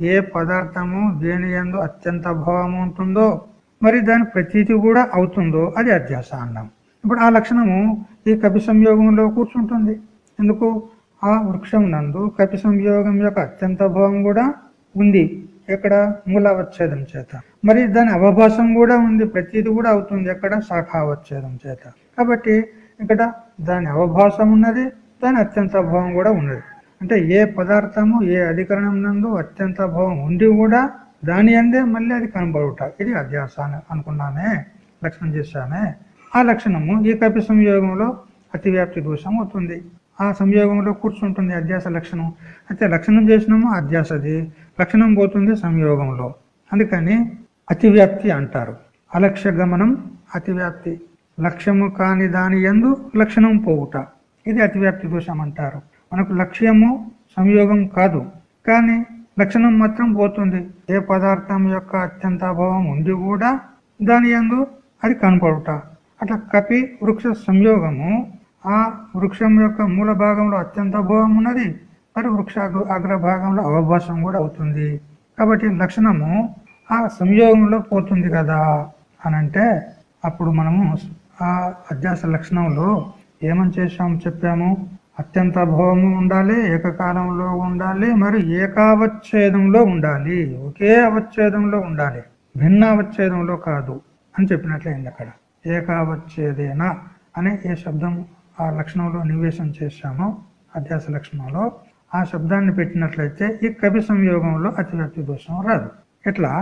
ఏ పదార్థము దేని ఎందు అత్యంత భావం ఉంటుందో మరి దాని ప్రతీతి కూడా అవుతుందో అది అధ్యాస అన్నాం ఇప్పుడు ఆ లక్షణము ఈ కపి సంయోగంలో కూర్చుంటుంది. ఎందుకు? ఆ వృక్షం నందు కపి సంయోగం యొక్క అత్యంత భావం కూడా ఉంది. ఎక్కడ? మూలావచ్ఛేదం చేత. మరి దాని అవభాసం కూడా ఉంది. ప్రతీది కూడా అవుతుంది. ఎక్కడ? శాఖావచ్ఛేదం చేత. కాబట్టి ఇక్కడ దాని అవభాసం ఉన్నది దాని అత్యంత భావం కూడా ఉన్నది. అంటే ఏ పదార్థము ఏ అధికరణం నందు అత్యంత భావం ఉండి కూడా దాని అందే మళ్ళీ అది కనబడుట. ఇది అధ్యాస అనుకున్నామే లక్షణం చేశామే. ఆ లక్షణము ఈ కపి సంయోగంలో అతివ్యాప్తి దోషం అవుతుంది. ఆ సంయోగంలో కూర్చుంటుంది అధ్యాస లక్షణం. అయితే లక్షణం చేసినాము? అధ్యాసది. లక్షణం పోతుంది సంయోగంలో. అందుకని అతివ్యాప్తి అంటారు. అలక్ష్య గమనం అతివ్యాప్తి. లక్ష్యము కాని దాని ఎందు లక్షణం పోవుట. ఇది అతివ్యాప్తి దోషం అంటారు. మనకు లక్ష్యము సంయోగం కాదు. కానీ లక్షణం మాత్రం పోతుంది. ఏ పదార్థం యొక్క అత్యంత అభావం ఉంది కూడా దాని ఎందు అది కనపడుట. అట్లా కపి వృక్ష సంయోగము ఆ వృక్షం యొక్క మూల భాగంలో అత్యంత అభావం ఉన్నది మరి వృక్ష అగ్ర భాగంలో అవభాసం కూడా అవుతుంది. కాబట్టి లక్షణము ఆ సంయోగంలో పోతుంది కదా అని అంటే అప్పుడు మనము ఆ అధ్యాస లక్షణంలో ఏమని చేశాము చెప్పాము? అత్యంత భవము ఉండాలి ఏకకాలంలో ఉండాలి మరి ఏకావచ్ఛేదంలో ఉండాలి. ఒకే అవచ్ఛేదంలో ఉండాలి. భిన్న అవచ్ఛేదంలో కాదు అని చెప్పినట్లయింది అక్కడ. ఏకావచ్ఛేదేన అనే ఏ శబ్దం ఆ లక్షణంలో నివేశం చేశామో అధ్యాస లక్షణంలో ఆ శబ్దాన్ని పెట్టినట్లయితే ఈ కపి సంయోగంలో అతివ్యాప్తి దోషం రాదు. ఇట్లా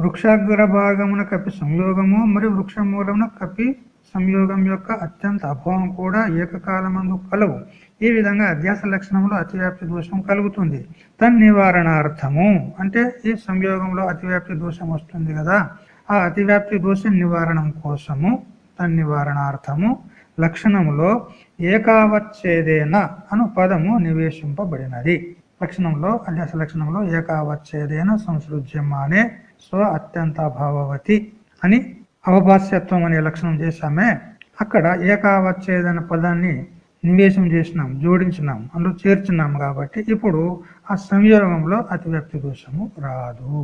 వృక్షాగ్ర భాగమున కపి సంయోగము మరియు వృక్ష మూలమున కపి సంయోగం యొక్క అత్యంత అభావం కూడా ఏకకాలమందు కలవు. ఈ విధంగా అధ్యాస లక్షణంలో అతివ్యాప్తి దోషం కలుగుతుంది. తన్ నివారణార్థము అంటే ఈ సంయోగంలో అతివ్యాప్తి దోషం వస్తుంది కదా. ఆ అతివ్యాప్తి దోష నివారణం కోసము తన్ నివారణార్థము లక్షణములో ఏకావచ్ఛేదేన అను పదము నివేశింపబడినది. లక్షణంలో అధ్యాస లక్షణంలో ఏకావచ్ఛేదేన సంసృజ్యమానే స్వ అత్యంత భావవతి అని అవభాస్యత్వం అనే లక్షణం చేశామే. అక్కడ ఏకావచ్ఛేదన పదాన్ని నివేశం చేసినాం జోడించినాం అందులో చేర్చున్నాం కాబట్టి ఇప్పుడు ఆ సంయోగంలో అతివ్యక్తి దోషము రాదు.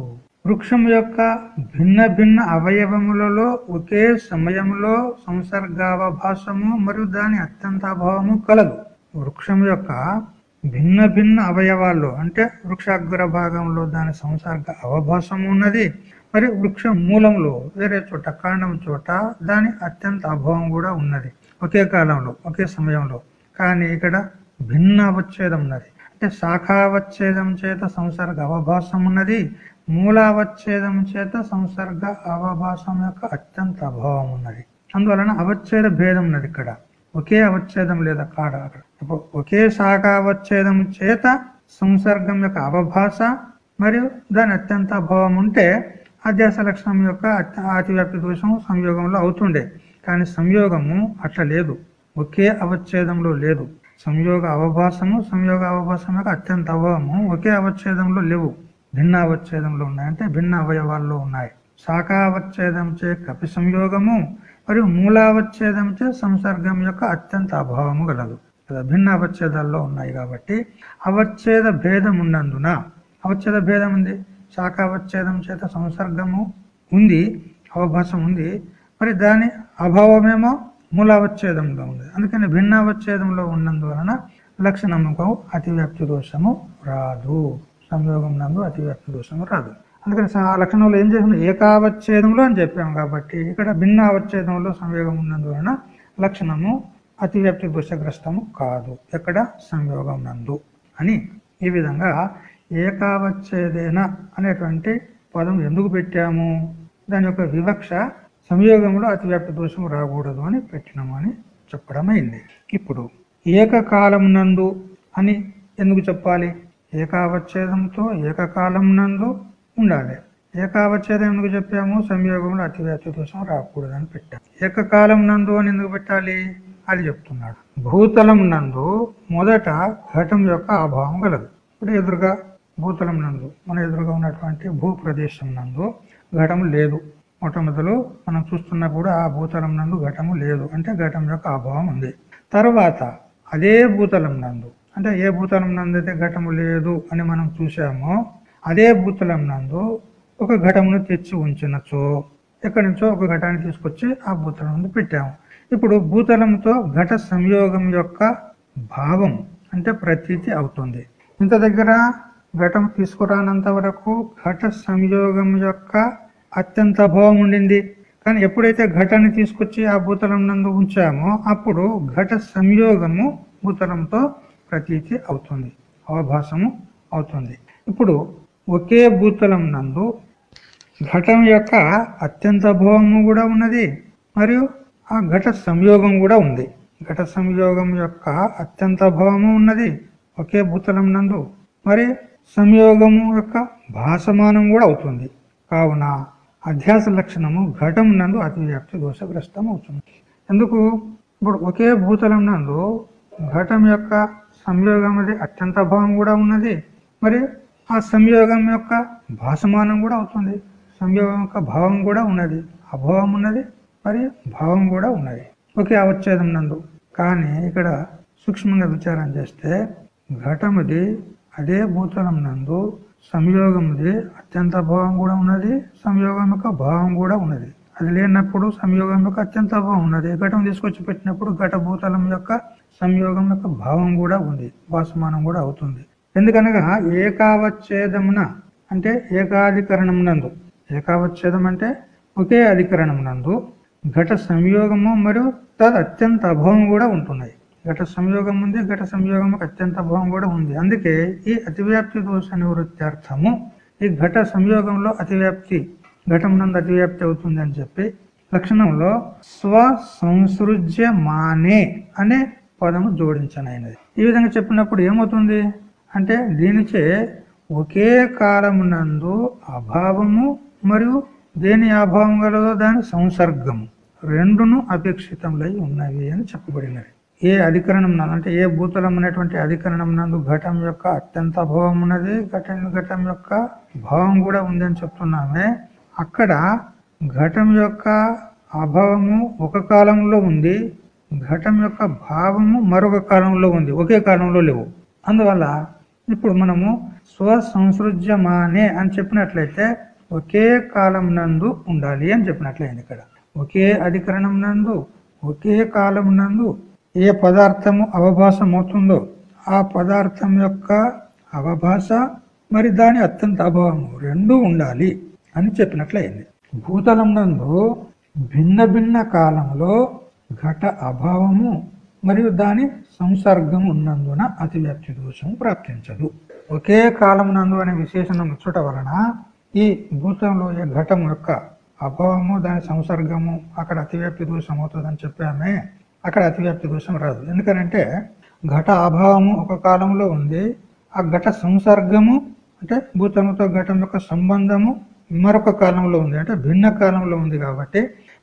వృక్షం యొక్క భిన్న భిన్న అవయవములలో ఒకే సమయంలో సంసర్గావభాసము మరియు దాని అత్యంతాభావము కలదు. వృక్షం యొక్క భిన్న భిన్న అవయవాల్లో అంటే వృక్షాగ్ర భాగంలో దాని సంసర్గ అవభాసము ఉన్నది మరి వృక్ష మూలంలో వేరే చోట కాండం చోట దాని అత్యంత అభావం కూడా ఉన్నది. ఒకే కాలంలో ఒకే సమయంలో. కానీ ఇక్కడ భిన్న అవచ్ఛేదం ఉన్నది. అంటే శాఖావచ్ఛేదం చేత సంసర్గ అవభాసం ఉన్నది. మూలావచ్ఛేదం చేత సంసర్గ అవభాసం యొక్క అత్యంత అభావం ఉన్నది. అందువలన అవచ్ఛేద భేదం ఉన్నది ఇక్కడ. ఒకే అవచ్ఛేదం లేదా కాడ అక్కడ. ఇప్పుడు ఒకే శాఖావచ్ఛేదం చేత సంసర్గం యొక్క అవభాష మరియు దాని అత్యంత అభావం ఉంటే అధ్యాస లక్షణం యొక్క అతివ్యాప్తి దోషం సంయోగంలో అవుతుండే. కానీ సంయోగము అట్లా లేదు. ఒకే అవచ్ఛేదంలో లేదు. సంయోగ అవభాసము సంయోగ అవభాసం యొక్క అత్యంత అవయవము ఒకే అవచ్ఛేదంలో లేవు. భిన్న అవచ్ఛేదంలో ఉన్నాయి అంటే భిన్న అవయవాల్లో ఉన్నాయి. శాఖావచ్ఛేదం చే కపి సంయోగము మరియు మూలావచ్ఛేదం చే సంసర్గం యొక్క అత్యంత అభావము గలదు. భిన్న అవచ్ఛేదాల్లో ఉన్నాయి కాబట్టి అవచ్ఛేద భేదం ఉన్నందున అవచ్ఛేద భేదం ఉంది. శాఖావచ్ఛేదం చేత సంసర్గము ఉంది అవభాసం ఉంది. మరి దాని అభావమేమో మూలావచ్ఛేదంలో ఉంది. అందుకని భిన్నావచ్ఛేదంలో ఉన్నందువలన లక్షణముకు అతివ్యాప్తి దోషము రాదు. సంయోగం నందు అతివ్యాప్తి దోషము రాదు. అందుకని లక్షణంలో ఏం చేసిన ఏకావచ్ఛేదంలో అని చెప్పాము కాబట్టి ఇక్కడ భిన్నావచ్ఛేదంలో సంయోగం ఉన్నందువలన లక్షణము అతివ్యాప్తి దోషగ్రస్తము కాదు. ఎక్కడ? సంయోగం నందు అని ఈ విధంగా ఏకావచ్ఛేదేన అనేటువంటి పదం ఎందుకు పెట్టాము? దాని యొక్క వివక్ష సంయోగంలో అతివ్యాప్తి దోషం రాకూడదు అని పెట్టినమని చెప్పడమైంది. ఇప్పుడు ఏకకాలం నందు అని ఎందుకు చెప్పాలి? ఏకావచ్ఛేదంతో ఏకకాలం నందు ఉండాలి. ఏకావచ్ఛేదం ఎందుకు చెప్పాము? సంయోగంలో అతివ్యాప్తి దోషం రాకూడదు అని పెట్టాము ఏకకాలం నందు అని ఎందుకు పెట్టాలి? అది చెప్తున్నాడు. భూతలం నందు మొదట ఘటం యొక్క అభావం కలదు. ఇప్పుడు ఎదురుగా భూతలం నందు మన ఎదురుగా ఉన్నటువంటి భూ ప్రదేశం నందు ఘటం లేదు. మొట్టమొదలు మనం చూస్తున్నప్పుడు ఆ భూతలం నందు ఘటము లేదు. అంటే ఘటం యొక్క అభావం ఉంది. తర్వాత అదే భూతలం నందు. అంటే ఏ భూతలం నందు అయితే ఘటము లేదు అని మనం చూసామో అదే భూతలం నందు ఒక ఘటమును తెచ్చి ఉంచినచో ఎక్కడి నుంచో ఒక ఘటాన్ని తీసుకొచ్చి ఆ భూతలం నందు పెట్టాము. ఇప్పుడు భూతలంతో ఘట సంయోగం యొక్క భావం అంటే ప్రతీతి అవుతుంది. ఇంత దగ్గర ఘటం తీసుకురానంత వరకు ఘట సంయోగం యొక్క అత్యంత అభావం ఉండింది. కానీ ఎప్పుడైతే ఘటాన్ని తీసుకొచ్చి ఆ భూతలం నందు ఉంచామో అప్పుడు ఘట సంయోగము భూతలంతో ప్రతీతి అవుతుంది. అవభాసము అవుతుంది. ఇప్పుడు ఒకే భూతలం నందు ఘటం యొక్క అత్యంత అభావము కూడా ఉన్నది. మరియు ఆ ఘట సంయోగం కూడా ఉంది. ఘట సంయోగం యొక్క అత్యంత అభావము ఉన్నది ఒకే భూతలం నందు. మరి సంయోగము యొక్క భాసమానం కూడా అవుతుంది. కావున అధ్యాస లక్షణము ఘటం నందు అతివ్యాప్తి దోషగ్రస్తం అవుతుంది ఎందుకు? ఇప్పుడు ఒకే భూతలం నందు ఘటం యొక్క సంయోగం అది అత్యంత భావం కూడా ఉన్నది. మరి ఆ సంయోగం యొక్క భాసమానం కూడా అవుతుంది. సంయోగం యొక్క భావం కూడా ఉన్నది. అభావం ఉన్నది. మరి భావం కూడా ఉన్నది. ఒకే అవచ్ఛేదం నందు. కానీ ఇక్కడ సూక్ష్మంగా విచారం చేస్తే ఘటముది అదే భూతలం నందు సంయోగంది అత్యంత భావం కూడా ఉన్నది సంయోగం యొక్క భావం కూడా ఉన్నది. అది లేనప్పుడు సంయోగం యొక్క అత్యంత భావం ఉన్నది. ఘటం తీసుకొచ్చి పెట్టినప్పుడు ఘట భూతలం యొక్క సంయోగం యొక్క భావం కూడా ఉంది భాసమానం కూడా అవుతుంది. ఎందుకనగా ఏకావచ్ఛేదమున అంటే ఏకాధికరణం నందు ఏకావచ్ఛేదం అంటే ఒకే అధికరణం నందు ఘట సంయోగము మరియు తద్ అత్యంత అభావం కూడా ఉంటున్నాయి. ఘట సంయోగం ఉంది. ఘట సంయోగం అత్యంత భావం కూడా ఉంది. అందుకే ఈ అతివ్యాప్తి దోష నివృత్త్యర్థము ఈ ఘట సంయోగంలో అతివ్యాప్తి ఘటం నందు అతివ్యాప్తి అవుతుంది అని చెప్పి లక్షణంలో స్వ సంసృజ్య మానే అనే పదము జోడించనైనది. ఈ విధంగా చెప్పినప్పుడు ఏమవుతుంది? అంటే దీనిచే ఒకే కాలమునందు అభావము మరియు దేని అభావం గలదో దాని సంసర్గము రెండును అపేక్షితములై ఉన్నవి అని చెప్పబడినది. ఏ అధికరణం అంటే ఏ భూతలం అనేటువంటి అధికరణం నందు ఘటం యొక్క అత్యంత అభావం ఉన్నది ఘటం ఘటం యొక్క భావం కూడా ఉందని చెప్తున్నామే. అక్కడ ఘటం యొక్క అభావము ఒక కాలంలో ఉంది ఘటం యొక్క భావము మరొక కాలంలో ఉంది ఒకే కాలంలో లేవు. అందువల్ల ఇప్పుడు మనము స్వసంసృజ్యమానే అని చెప్పినట్లయితే ఒకే కాలం నందు ఉండాలి అని చెప్పినట్లయింది ఇక్కడ. ఒకే అధికరణం నందు ఒకే కాలం నందు ఏ పదార్థము అవభాసం అవుతుందో ఆ పదార్థం యొక్క అవభాష మరి దాని అత్యంత అభావము రెండూ ఉండాలి అని చెప్పినట్లయింది. భూతలం నందు భిన్న భిన్న కాలంలో ఘట అభావము మరియు దాని సంసర్గం ఉన్నందున అతివ్యాప్తి దోషం ప్రాప్తించదు. ఒకే కాలమునందు నందు అనే విశేషణం ఇచ్చుట వలన ఈ భూతంలో ఏ ఘటం యొక్క అభావము దాని సంసర్గము అక్కడ అతివ్యాప్తి దోషం అవుతుందని చెప్పామే. అక్కడ అతివ్యాప్తి దోషం రాదు. ఎందుకనంటే ఘట అభావము ఒక కాలంలో ఉంది. ఆ ఘట సంసర్గము అంటే భూతముతో ఘటం యొక్క సంబంధము మరొక కాలంలో ఉంది. అంటే భిన్న కాలంలో ఉంది కాబట్టి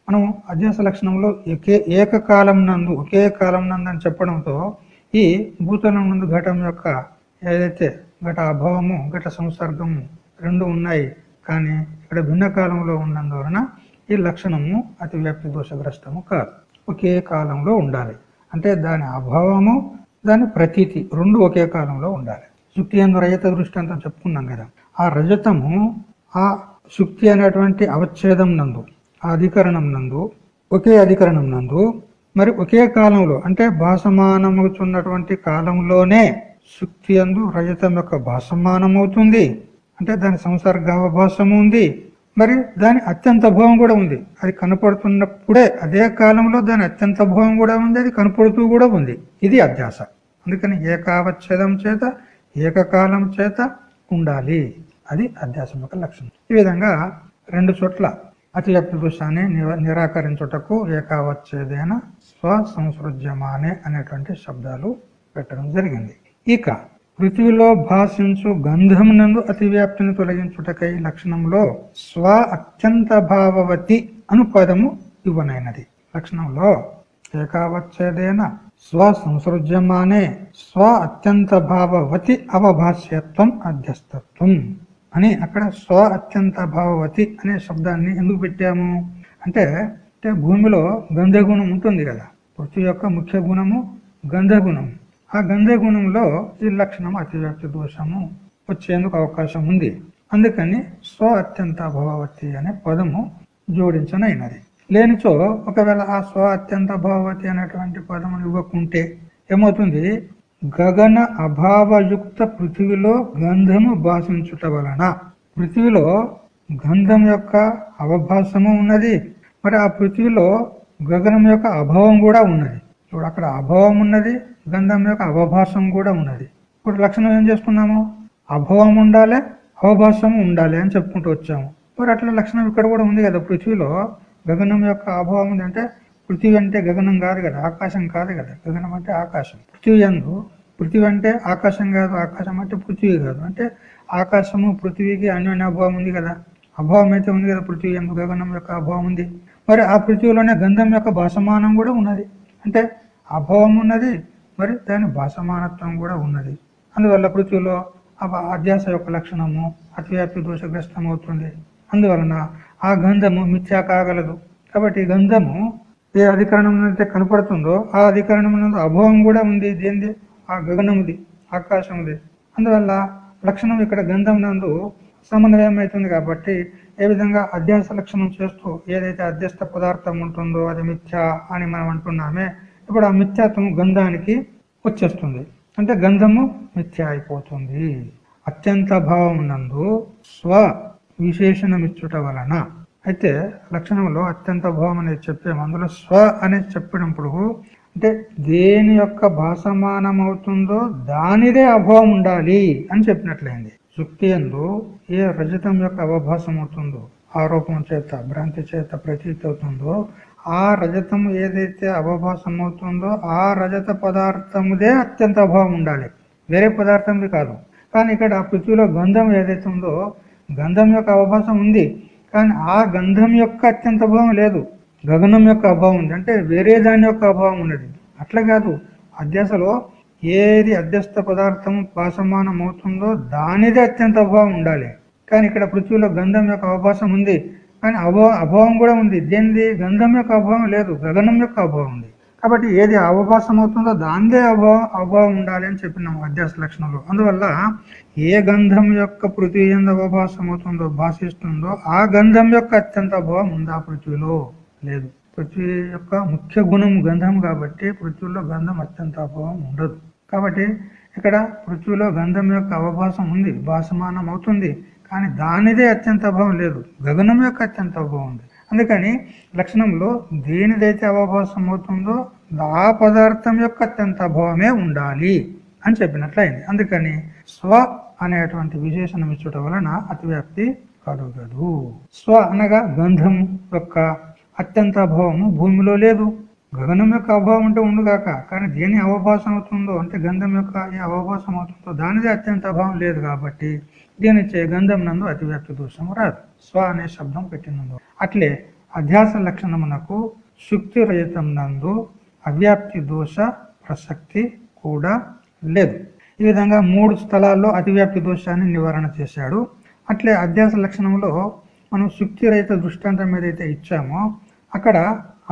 మనం అధ్యాస లక్షణంలో ఏకే ఏకకాలం నందు ఒకే కాలం నందు అని చెప్పడంతో ఈ భూతలం నందు ఘటం యొక్క ఏదైతే ఘట అభావము ఘట సంసర్గము రెండు ఉన్నాయి. కానీ ఇక్కడ భిన్న కాలంలో ఉన్నందువలన ఈ లక్షణము అతి వ్యాప్తి దోషగ్రస్తము కాదు. ఒకే కాలంలో ఉండాలి. అంటే దాని అభావము దాని ప్రతీతి రెండు ఒకే కాలంలో ఉండాలి. శుక్తి ఎందు రజత దృష్టి అంతా చెప్పుకున్నాం కదా. ఆ రజతము ఆ శుక్తి అనేటువంటి అవచ్ఛేదం నందు ఆ అధికరణం నందు ఒకే అధికరణం నందు మరి ఒకే కాలంలో అంటే భాసమానమవుతున్నటువంటి కాలంలోనే శుక్తి అందు రజతం యొక్క భాసమానమవుతుంది. అంటే దాని సంసర్గావభాసము ఉంది. మరి దాని అత్యంత భోగం కూడా ఉంది. అది కనపడుతున్నప్పుడే అదే కాలంలో దాని అత్యంత భోగం కూడా ఉంది అది కనపడుతూ కూడా ఉంది. ఇది అధ్యాస అందుకని ఏకావచ్ఛేదం చేత ఏకకాలం చేత ఉండాలి. అది అధ్యాసం యొక్క లక్షణం. ఈ విధంగా రెండు చోట్ల అతివ్యాప్తి దోషాన్ని నిరాకరించుటకు ఏకావచ్ఛేదైన స్వసంసృజ్యమానే అనేటువంటి శబ్దాలు పెట్టడం జరిగింది. ఇక పృథ్వీలో భాషించు గంధమునందు అతివ్యాప్తిని తొలగించుటకై లక్షణంలో స్వ అత్యంత భావవతి అను పదము ఇవ్వనైనది. లక్షణంలో ఏకావచ్ఛేదేన స్వ సంసృజ్యమానే స్వ అత్యంత భావవతి అవభాష్యత్వం అధ్యస్తత్వం అని అక్కడ స్వ అత్యంత భావవతి అనే శబ్దాన్ని ఎందుకు పెట్టాము? అంటే అంటే భూమిలో గంధగుణం ఉంటుంది కదా. పృథ్వీ యొక్క ముఖ్య గుణము గంధగుణం. ఆ గంధగుణంలో ఈ లక్షణం అతివ్యాప్తి దోషము వచ్చేందుకు అవకాశం ఉంది. అందుకని స్వ అత్యంత భవవతి అనే పదము జోడించనైనది. లేనిచో ఒకవేళ ఆ స్వ అత్యంత భవతి అనేటువంటి పదము ఇవ్వకుంటే ఏమవుతుంది? గగన అభావయుక్త పృథివిలో గంధము భాషించుట వలన పృథివిలో గంధం యొక్క అవభాసము ఉన్నది. మరి ఆ పృథివిలో గగనం యొక్క అభావం కూడా ఉన్నది. ఇప్పుడు అక్కడ అభావం ఉన్నది గంధం యొక్క అవభాసం కూడా ఉన్నది. ఇప్పుడు లక్షణం ఏం చేసుకున్నాము అభావం ఉండాలి అవభాసం ఉండాలి అని చెప్పుకుంటూ వచ్చాము. మరి అట్లా లక్షణం ఇక్కడ కూడా ఉంది కదా పృథ్వీలో గగనం యొక్క అభావం ఉంది అంటే పృథ్వీ అంటే గగనం కాదు కదా ఆకాశం కాదు కదా. గగనం అంటే ఆకాశం. పృథ్వీ ఎందు పృథ్వీ అంటే ఆకాశం కాదు ఆకాశం అంటే పృథ్వీ కాదు. అంటే ఆకాశము పృథ్వీకి అన్యోన్య అభావం ఉంది కదా. అభావం అయితే ఉంది కదా పృథ్వీ ఎందు గగనం యొక్క అభావం ఉంది. మరి ఆ పృథ్వీలోనే గంధం యొక్క భాసమానం కూడా ఉన్నది. అంటే అభావం ఉన్నది మరి దాని భాషమానత్వం కూడా ఉన్నది. అందువల్ల పృథ్వీలో అధ్యాస యొక్క లక్షణము అతివ్యాప్తి దోషగ్రస్తం అవుతుంది అందువలన ఆ గంధము మిథ్యా కాగలదు కాబట్టి గంధము ఏ అధికరణం అయితే కనపడుతుందో ఆ అధికరణం అభావం కూడా ఉంది. దేనిది ఆ గగనముది ఆకాశముది. అందువల్ల లక్షణం ఇక్కడ గంధం నందు సమన్వయం అవుతుంది కాబట్టి ఏ విధంగా అధ్యాస లక్షణం చేస్తూ ఏదైతే అధ్యస్థ పదార్థం ఉంటుందో అది మిథ్యా అని మనం అంటున్నామే ఇప్పుడు ఆ మిథ్యాత్వం గంధానికి వచ్చేస్తుంది. అంటే గంధము మిథ్య అయిపోతుంది. అత్యంత భావం నందు స్వ విశేషణమిచ్చుట వలన. అయితే లక్షణంలో అత్యంత భావం అనేది చెప్పాము. అందులో స్వ అనేది చెప్పినప్పుడు అంటే దేని యొక్క భాసమానం అవుతుందో దానిదే అభావం ఉండాలి అని చెప్పినట్లయింది. శుక్తి ఎందు ఏ రజతం యొక్క అవభాసం అవుతుందో ఆరోపణ చేత భ్రాంతి చేత ప్రతీతి అవుతుందో ఆ రజతం ఏదైతే అవభాసం అవుతుందో ఆ రజత పదార్థముదే అత్యంత అభావం ఉండాలి. వేరే పదార్థంది కాదు. కానీ ఇక్కడ పృథ్వీలో గంధం ఏదైతే ఉందో గంధం యొక్క అవభాసం ఉంది. కానీ ఆ గంధం యొక్క అత్యంత అభావం లేదు. గగనం యొక్క అభావం ఉంది. అంటే వేరే దాని యొక్క అభావం ఉన్నది. అట్లా కాదు. అధ్యాసలో ఏది అధ్యస్థ పదార్థం భాసమానం అవుతుందో దానిదే అత్యంత అభావం ఉండాలి. కానీ ఇక్కడ పృథ్వీలో గంధం యొక్క అవభాసం ఉంది. కానీ అభావ అభావం కూడా ఉంది. దేనిది? గంధం యొక్క అభావం లేదు. గగనం యొక్క అభావం ఉంది. కాబట్టి ఏది అవభాసం అవుతుందో దానిదే అభావ అభావం ఉండాలి అని చెప్పినాం అధ్యాస లక్షణంలో. అందువల్ల ఏ గంధం యొక్క పృథ్వీ ఎందు అవభాసం అవుతుందో భాషిస్తుందో ఆ గంధం యొక్క అత్యంత అభావం ఉందా. పృథ్వీలో లేదు. పృథ్వీ యొక్క ముఖ్య గుణం గంధం కాబట్టి పృథ్వీలో గంధం అత్యంత అభావం ఉండదు. కాబట్టి ఇక్కడ పృథ్వీలో గంధం యొక్క అవభాసం ఉంది. భాసమానం అవుతుంది కానీ దానిదే అత్యంత అభావం లేదు. గగనం యొక్క అత్యంత అభావం ఉంది. అందుకని లక్షణంలో దేనిదైతే అవభాసం అవుతుందో ఆ పదార్థం యొక్క అత్యంత అభావమే ఉండాలి అని చెప్పినట్లయింది. అందుకని స్వ అనేటువంటి విశేషణం ఇచ్చట వలన అతివ్యాప్తి కలుగదు. స్వ అనగా గంధం యొక్క అత్యంత అభావము భూమిలో లేదు. గగనం యొక్క అభావం అంటే ఉండుగాక కానీ దేని అవభాసం అవుతుందో అంటే గంధం యొక్క ఏ అవభాసం అవుతుందో దానిదే అత్యంత అభావం లేదు కాబట్టి దీనిచ్చే గంధం నందు అతివ్యాప్తి దోషం రాదు. స్వ అనే శబ్దం పెట్టినందు అట్లే అధ్యాస లక్షణమునకు శుక్తి రహితం నందు అవ్యాప్తి దోష ప్రసక్తి కూడా లేదు. ఈ విధంగా మూడు స్థలాల్లో అతివ్యాప్తి దోషాన్ని నివారణ చేశాడు. అట్లే అధ్యాస లక్షణంలో మనం శుక్తి రహిత దృష్టాంతం ఏదైతే ఇచ్చామో అక్కడ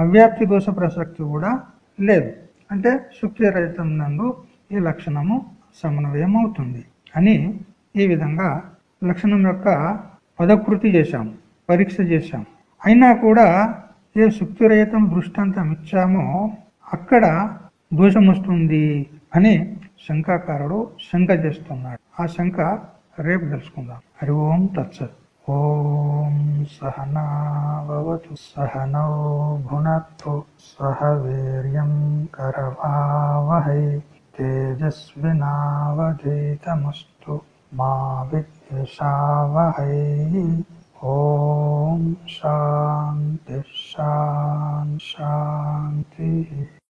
అవ్యాప్తి దోష ప్రసక్తి కూడా లేదు. అంటే శుక్తి రహితం నందు ఈ లక్షణము సమన్వయం అవుతుంది అని ఈ విధంగా లక్షణం యొక్క పదకృతి చేశాం పరీక్ష చేశాం అయినా కూడా ఏ శుక్తిరహితం దృష్టాంతం ఇచ్చామో అక్కడ దోషం వస్తుంది అని శంకాకారుడు శంక చేస్తున్నాడు. ఆ శంక రేపు తెలుసుకుందాం. హరి ఓం తత్సత్. ఓం సహనావతు సహనౌ భునత్తు సహ వీర్యం కరవావహై తేజస్వినావధీతమస్తు. मा विद्विषावहै। ॐ शान्ति शां शान्तिः।